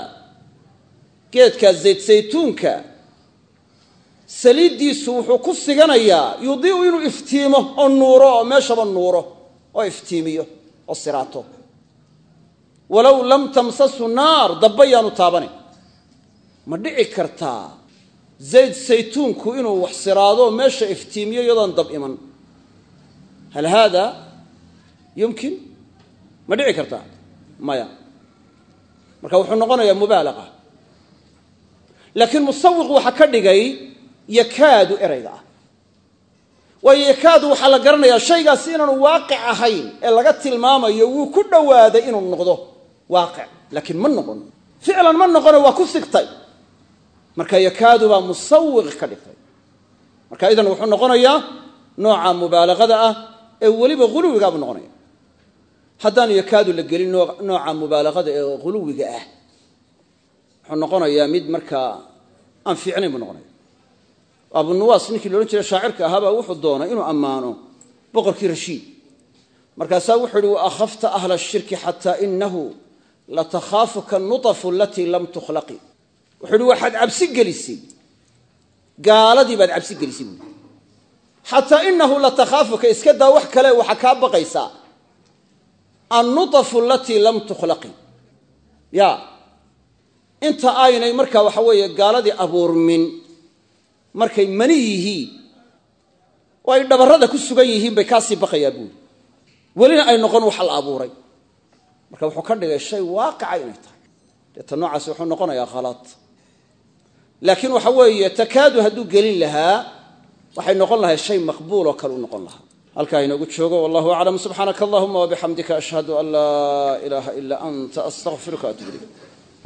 Geedkaa zayd saytuunka saliiddiisu wuxuu ku siganayaa yudii'u inuu iftiimo oo nuuro oo meeshaba nuuro oo iftiimiyo oo siraato. Walow lam tamsashu naar dabba yaanu taabanayn ma dhici kartaa zayd saytuunku inuu wax siraado meesha iftiimiyo iyadoon dab iman. Hal haada yumkin? Ma dhici kartaa maya? Marka wuxuu noqonayaa mubaalaqa laakiin musawiq waxaa ka dhigay yakaadu erayga ah. Waayo yakaadu waxaa la garanayaa shaygaasi inaanu waaqic ahayn ee laga tilmaamayo wuu ku dhowaaday inuu noqdo waaqic laakiin ma noqon. Ficlan ma noqone waa ku sigtay marka yakaadu baa musawiq ka dhigtay. Marka idan wuxuu noqonayaa nooca mubaalaqada ah ee weliba huluwigaabuu noqonaya. Haddaan yakaadu la gelin nooca mubaalaqada ee huluwiga ah wuxuu noqonayaa mid markaa aan fiicnayn buu noqonaya. Abunuwaas ninkii loodhan jiray shaacirka ahaabaa wuxuu doonay inuu ammaano boqorkii rashiid. Markaasaa wuxuu yihi wa akhafta ahla ashirki xataa inahu latakhaafuka nuطafu alatii lam tukhlaqi wuxuu yihi waxaad cabsi gelisay gaaladii baad cabsi gelisay buui xataa inahu latakhaafuka iska daa wax kale waxaa kaa baqaysaa. Annuطafu alatii lam tukhlaqi. Ya inta aynay markaa waxa weeye gaaladii abuurmin markay mani yihiin oo ay dhabarrada ku sugan yihiin bay kaasii baqayaa buuri welina ay noqon waxa la abuuray. Marka wuxuu ka dhigay shay waaqica inay tahay. Deeta noocaasi wuxuu noqonayaa khalad laakiin waxa weeye takaadu hadduu gelin lahaa waxay noqon lahay shay maqbuul oo kale u noqon lahaa. Halkaa inoogu joogo wallahu aclam. Subxaanaka allahuma wabixamdika ashhadu an laa ilaaha ilaa anta astaqfiruka atub